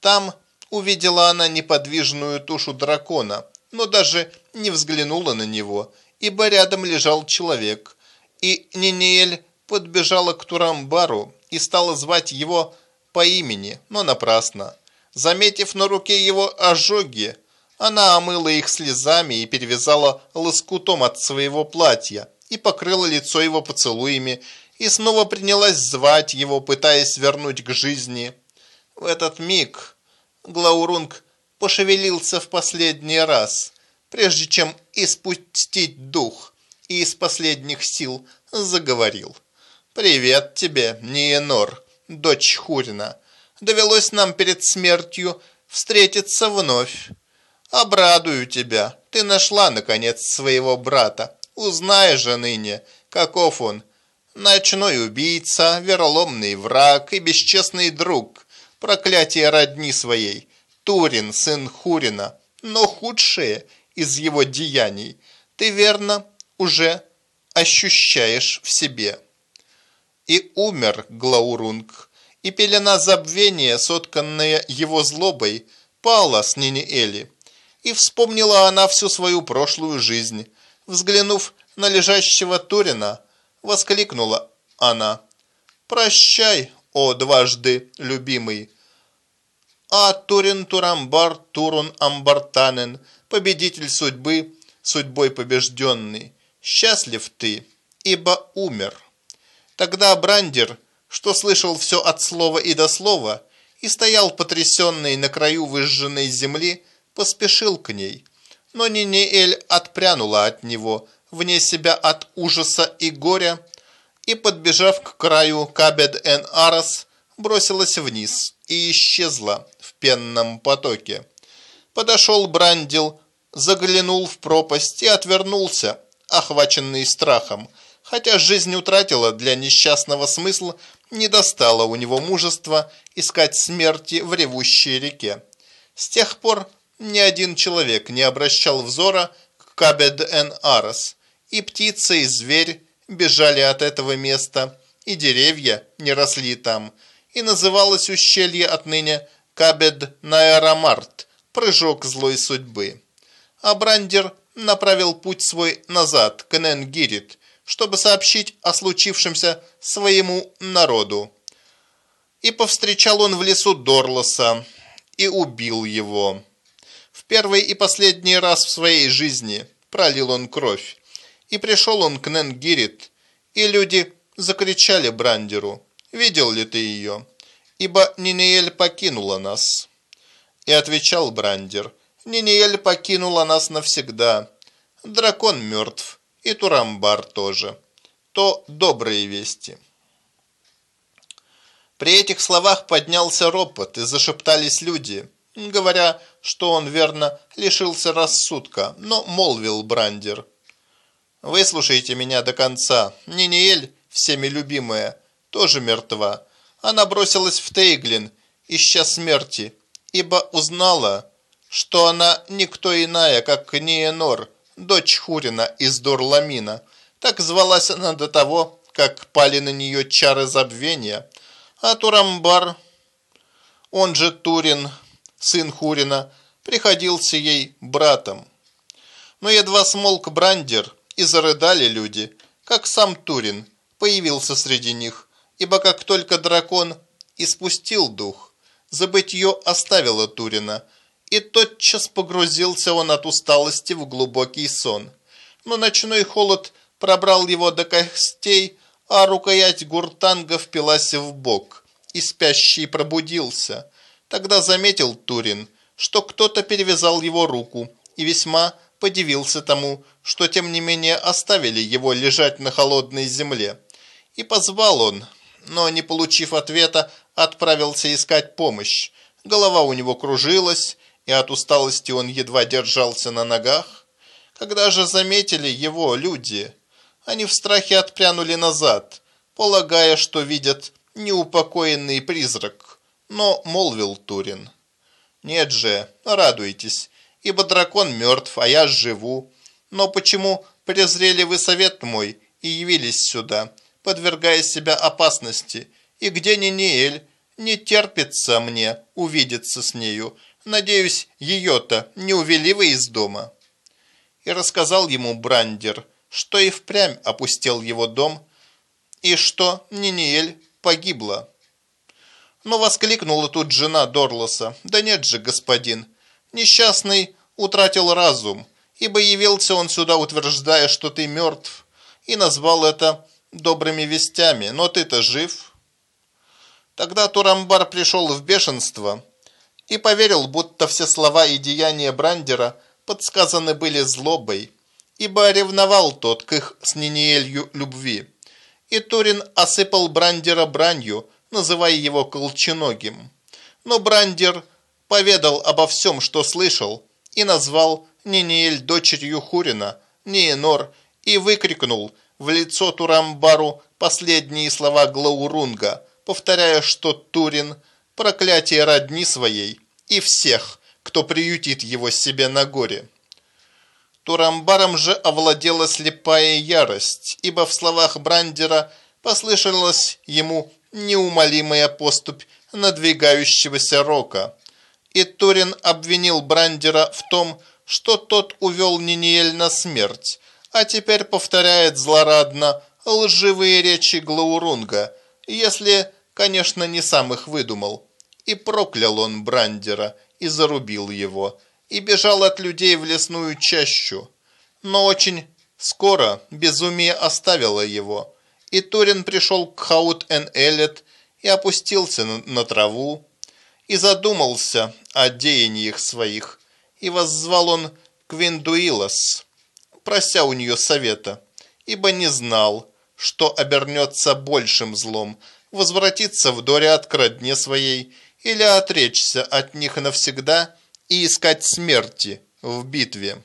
Там увидела она неподвижную тушу дракона, но даже не взглянула на него, ибо рядом лежал человек, и Ниниэль подбежала к Турамбару и стала звать его по имени, но напрасно. Заметив на руке его ожоги, она омыла их слезами и перевязала лоскутом от своего платья и покрыла лицо его поцелуями и снова принялась звать его, пытаясь вернуть к жизни. В этот миг Глаурунг пошевелился в последний раз, прежде чем испустить дух, и из последних сил заговорил. «Привет тебе, Ниенор, дочь Хурина. Довелось нам перед смертью встретиться вновь. Обрадую тебя, ты нашла, наконец, своего брата. Узнай же ныне, каков он. Ночной убийца, вероломный враг и бесчестный друг. Проклятие родни своей. Турин, сын Хурина. Но худшее из его деяний ты верно уже ощущаешь в себе. И умер Глаурунг, и пелена забвения, сотканная его злобой, пала с Ниниэли. И вспомнила она всю свою прошлую жизнь, Взглянув на лежащего Турина, воскликнула она. «Прощай, о дважды любимый!» А Турин Турамбар Турун Амбартанен, победитель судьбы, судьбой побежденный, счастлив ты, ибо умер. Тогда Брандер, что слышал все от слова и до слова, и стоял потрясенный на краю выжженной земли, поспешил к ней – но Ниниэль отпрянула от него, вне себя от ужаса и горя, и, подбежав к краю Кабед-эн-Арас, бросилась вниз и исчезла в пенном потоке. Подошел Брандил, заглянул в пропасть и отвернулся, охваченный страхом, хотя жизнь утратила для несчастного смысл, не достало у него мужества искать смерти в ревущей реке. С тех пор ни один человек не обращал взора к Кабед-эн-Арас, и птица, и зверь бежали от этого места, и деревья не росли там, и называлось ущелье отныне Кабед-Наэрамарт, прыжок злой судьбы. А Брандер направил путь свой назад к Ненгирит, чтобы сообщить о случившемся своему народу. И повстречал он в лесу Дорлоса и убил его. В первый и последний раз в своей жизни пролил он кровь. И пришел он к Ненгирит, и люди закричали Брандеру, «Видел ли ты ее? Ибо Ниниэль покинула нас». И отвечал Брандер, «Ниниэль покинула нас навсегда. Дракон мертв, и Турамбар тоже. То добрые вести». При этих словах поднялся ропот, и зашептались люди, говоря, что он, верно, лишился рассудка, но молвил Брандер. «Выслушайте меня до конца. Ниниэль, всеми любимая, тоже мертва. Она бросилась в Тейглин, ища смерти, ибо узнала, что она никто иная, как Ниенор, дочь Хурина из Дурламина. Так звалась она до того, как пали на нее чары забвения. А Турамбар, он же Турин, сын Хурина, приходился ей братом. Но едва смолк Брандер, и зарыдали люди, как сам Турин появился среди них, ибо как только дракон испустил дух, забытье оставило Турина, и тотчас погрузился он от усталости в глубокий сон. Но ночной холод пробрал его до костей, а рукоять гуртанга впилась в бок, и спящий пробудился. Тогда заметил Турин, что кто-то перевязал его руку и весьма подивился тому, что тем не менее оставили его лежать на холодной земле. И позвал он, но не получив ответа, отправился искать помощь. Голова у него кружилась, и от усталости он едва держался на ногах. Когда же заметили его люди, они в страхе отпрянули назад, полагая, что видят неупокоенный призрак но молвил Турин. «Нет же, радуйтесь, ибо дракон мертв, а я живу. Но почему презрели вы совет мой и явились сюда, подвергая себя опасности? И где Ниниэль? Не терпится мне увидеться с нею. Надеюсь, ее-то не увели вы из дома». И рассказал ему Брандер, что и впрямь опустел его дом, и что Ниниэль погибла. Но воскликнула тут жена Дорлоса. «Да нет же, господин, несчастный утратил разум, ибо явился он сюда, утверждая, что ты мертв, и назвал это добрыми вестями, но ты-то жив». Тогда Турамбар пришел в бешенство и поверил, будто все слова и деяния Брандера подсказаны были злобой, ибо ревновал тот к их с Ниниэлью любви. И Турин осыпал Брандера бранью, называя его колченогим. Но Брандер поведал обо всем, что слышал, и назвал Ниниэль дочерью Хурина, Ниенор, и выкрикнул в лицо Турамбару последние слова Глаурунга – повторяя, что Турин – проклятие родни своей и всех, кто приютит его себе на горе. Турамбаром же овладела слепая ярость, ибо в словах Брандера послышалась ему неумолимая поступь надвигающегося рока. И Турин обвинил Брандера в том, что тот увел Ниниэль на смерть, а теперь повторяет злорадно лживые речи Глаурунга, если Конечно, не сам их выдумал. И проклял он Брандера, и зарубил его, и бежал от людей в лесную чащу. Но очень скоро безумие оставило его, и Турин пришел к Хаут-эн-Элет и опустился на траву, и задумался о деяниях своих, и воззвал он к Виндуилос, прося у нее совета, ибо не знал, что обернется большим злом – возвратиться в Дориат к родне своей или отречься от них навсегда и искать смерти в битве.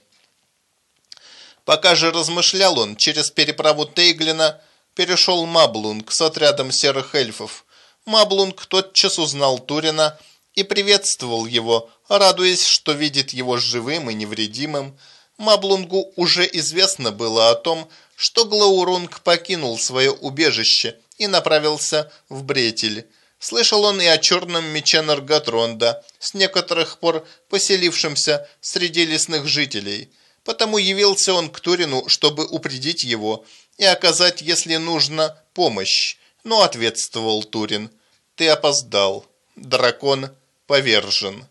Пока же размышлял он, через переправу Тейглина перешел Маблунг с отрядом серых эльфов. Маблунг тотчас узнал Турина и приветствовал его, радуясь, что видит его живым и невредимым. Маблунгу уже известно было о том, что Глаурунг покинул свое убежище и направился в Бретель. Слышал он и о черном мече Нарготронда, с некоторых пор поселившемся среди лесных жителей. Потому явился он к Турину, чтобы упредить его и оказать, если нужно, помощь. Но ответствовал Турин. «Ты опоздал. Дракон повержен».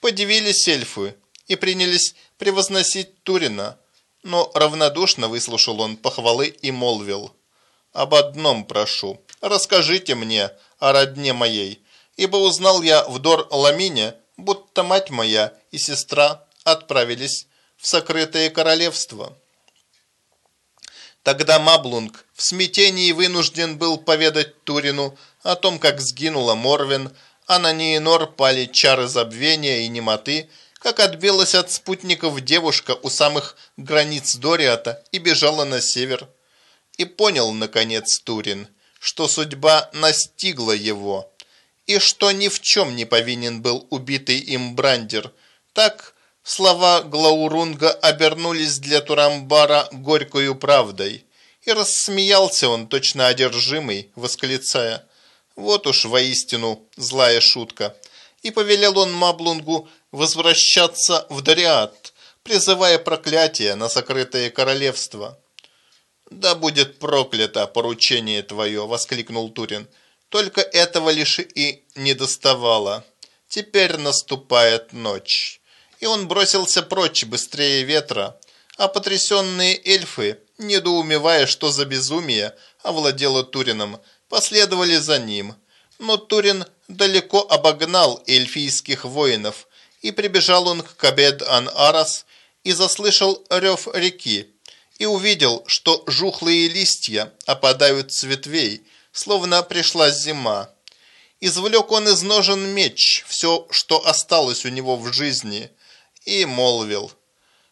Подивились эльфы и принялись превозносить Турина. Но равнодушно выслушал он похвалы и молвил – об одном прошу. Расскажите мне о родне моей, ибо узнал я в Дор-Ламине, будто мать моя и сестра отправились в сокрытое королевство. Тогда Маблунг в смятении вынужден был поведать Турину о том, как сгинула Морвин, а на Ниенор пали чары забвения и немоты, как отбилась от спутников девушка у самых границ Дориата и бежала на север. И понял, наконец, Турин, что судьба настигла его, и что ни в чем не повинен был убитый им Брандер. Так слова Глаурунга обернулись для Турамбара горькою правдой. И рассмеялся он, точно одержимый, восклицая, «Вот уж воистину злая шутка». И повелел он Маблунгу возвращаться в Дариат, призывая проклятие на сокрытое королевство. «Да будет проклято поручение твое!» – воскликнул Турин. «Только этого лишь и не доставало. Теперь наступает ночь». И он бросился прочь быстрее ветра, а потрясенные эльфы, недоумевая, что за безумие овладело Турином, последовали за ним. Но Турин далеко обогнал эльфийских воинов, и прибежал он к Кабед-ан-Арас и заслышал рев реки, и увидел, что жухлые листья опадают с ветвей, словно пришла зима. Извлек он из ножен меч, все, что осталось у него в жизни, и молвил.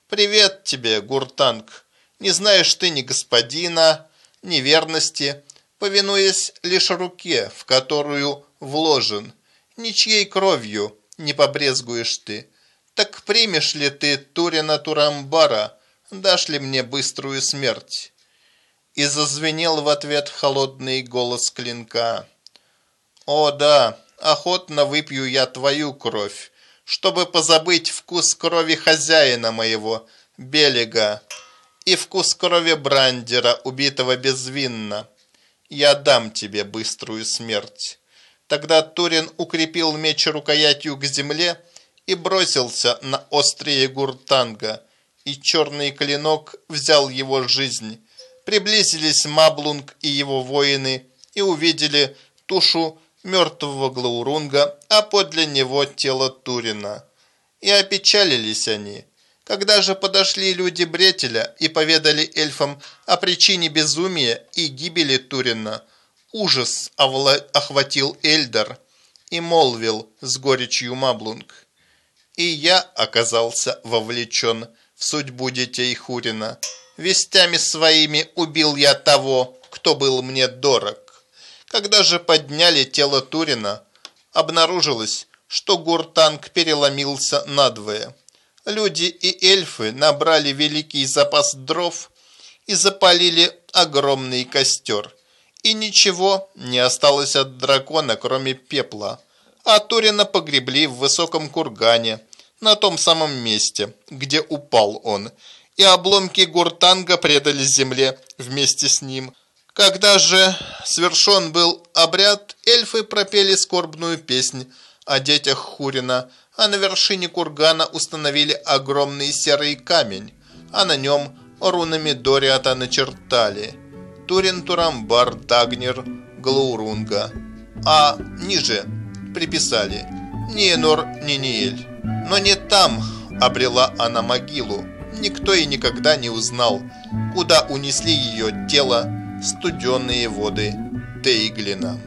«Привет тебе, Гуртанг! Не знаешь ты ни господина, ни верности, повинуясь лишь руке, в которую вложен, ничьей кровью не побрезгуешь ты. Так примешь ли ты Турина Турамбара, дашь ли мне быструю смерть?» И зазвенел в ответ холодный голос клинка. «О да, охотно выпью я твою кровь, чтобы позабыть вкус крови хозяина моего, Белега, и вкус крови Брандера, убитого безвинно. Я дам тебе быструю смерть». Тогда Турин укрепил меч рукоятью к земле и бросился на острие гуртанга – и черный клинок взял его жизнь, Приблизились Маблунг и его воины и увидели тушу мертвого Глаурунга, а подле него тело Турина. И опечалились они. Когда же подошли люди Бретеля и поведали эльфам о причине безумия и гибели Турина, ужас охватил Эльдар и молвил с горечью Маблунг. И я оказался вовлечен в судьбу детей Хурина. Вестями своими убил я того, кто был мне дорог. Когда же подняли тело Турина, обнаружилось, что Гуртанг переломился надвое. Люди и эльфы набрали великий запас дров и запалили огромный костер. И ничего не осталось от дракона, кроме пепла. А Турина погребли в высоком кургане, на том самом месте, где упал он, и обломки гуртанга предали земле вместе с ним. Когда же свершен был обряд, эльфы пропели скорбную песнь о детях Хурина, а на вершине кургана установили огромный серый камень, а на нем рунами Дориата начертали Турин Турамбар Дагнер Глаурунга, а ниже приписали Ниенор Ниниэль. Но не там обрела она могилу, никто и никогда не узнал, куда унесли ее тело студенные воды Тейглина.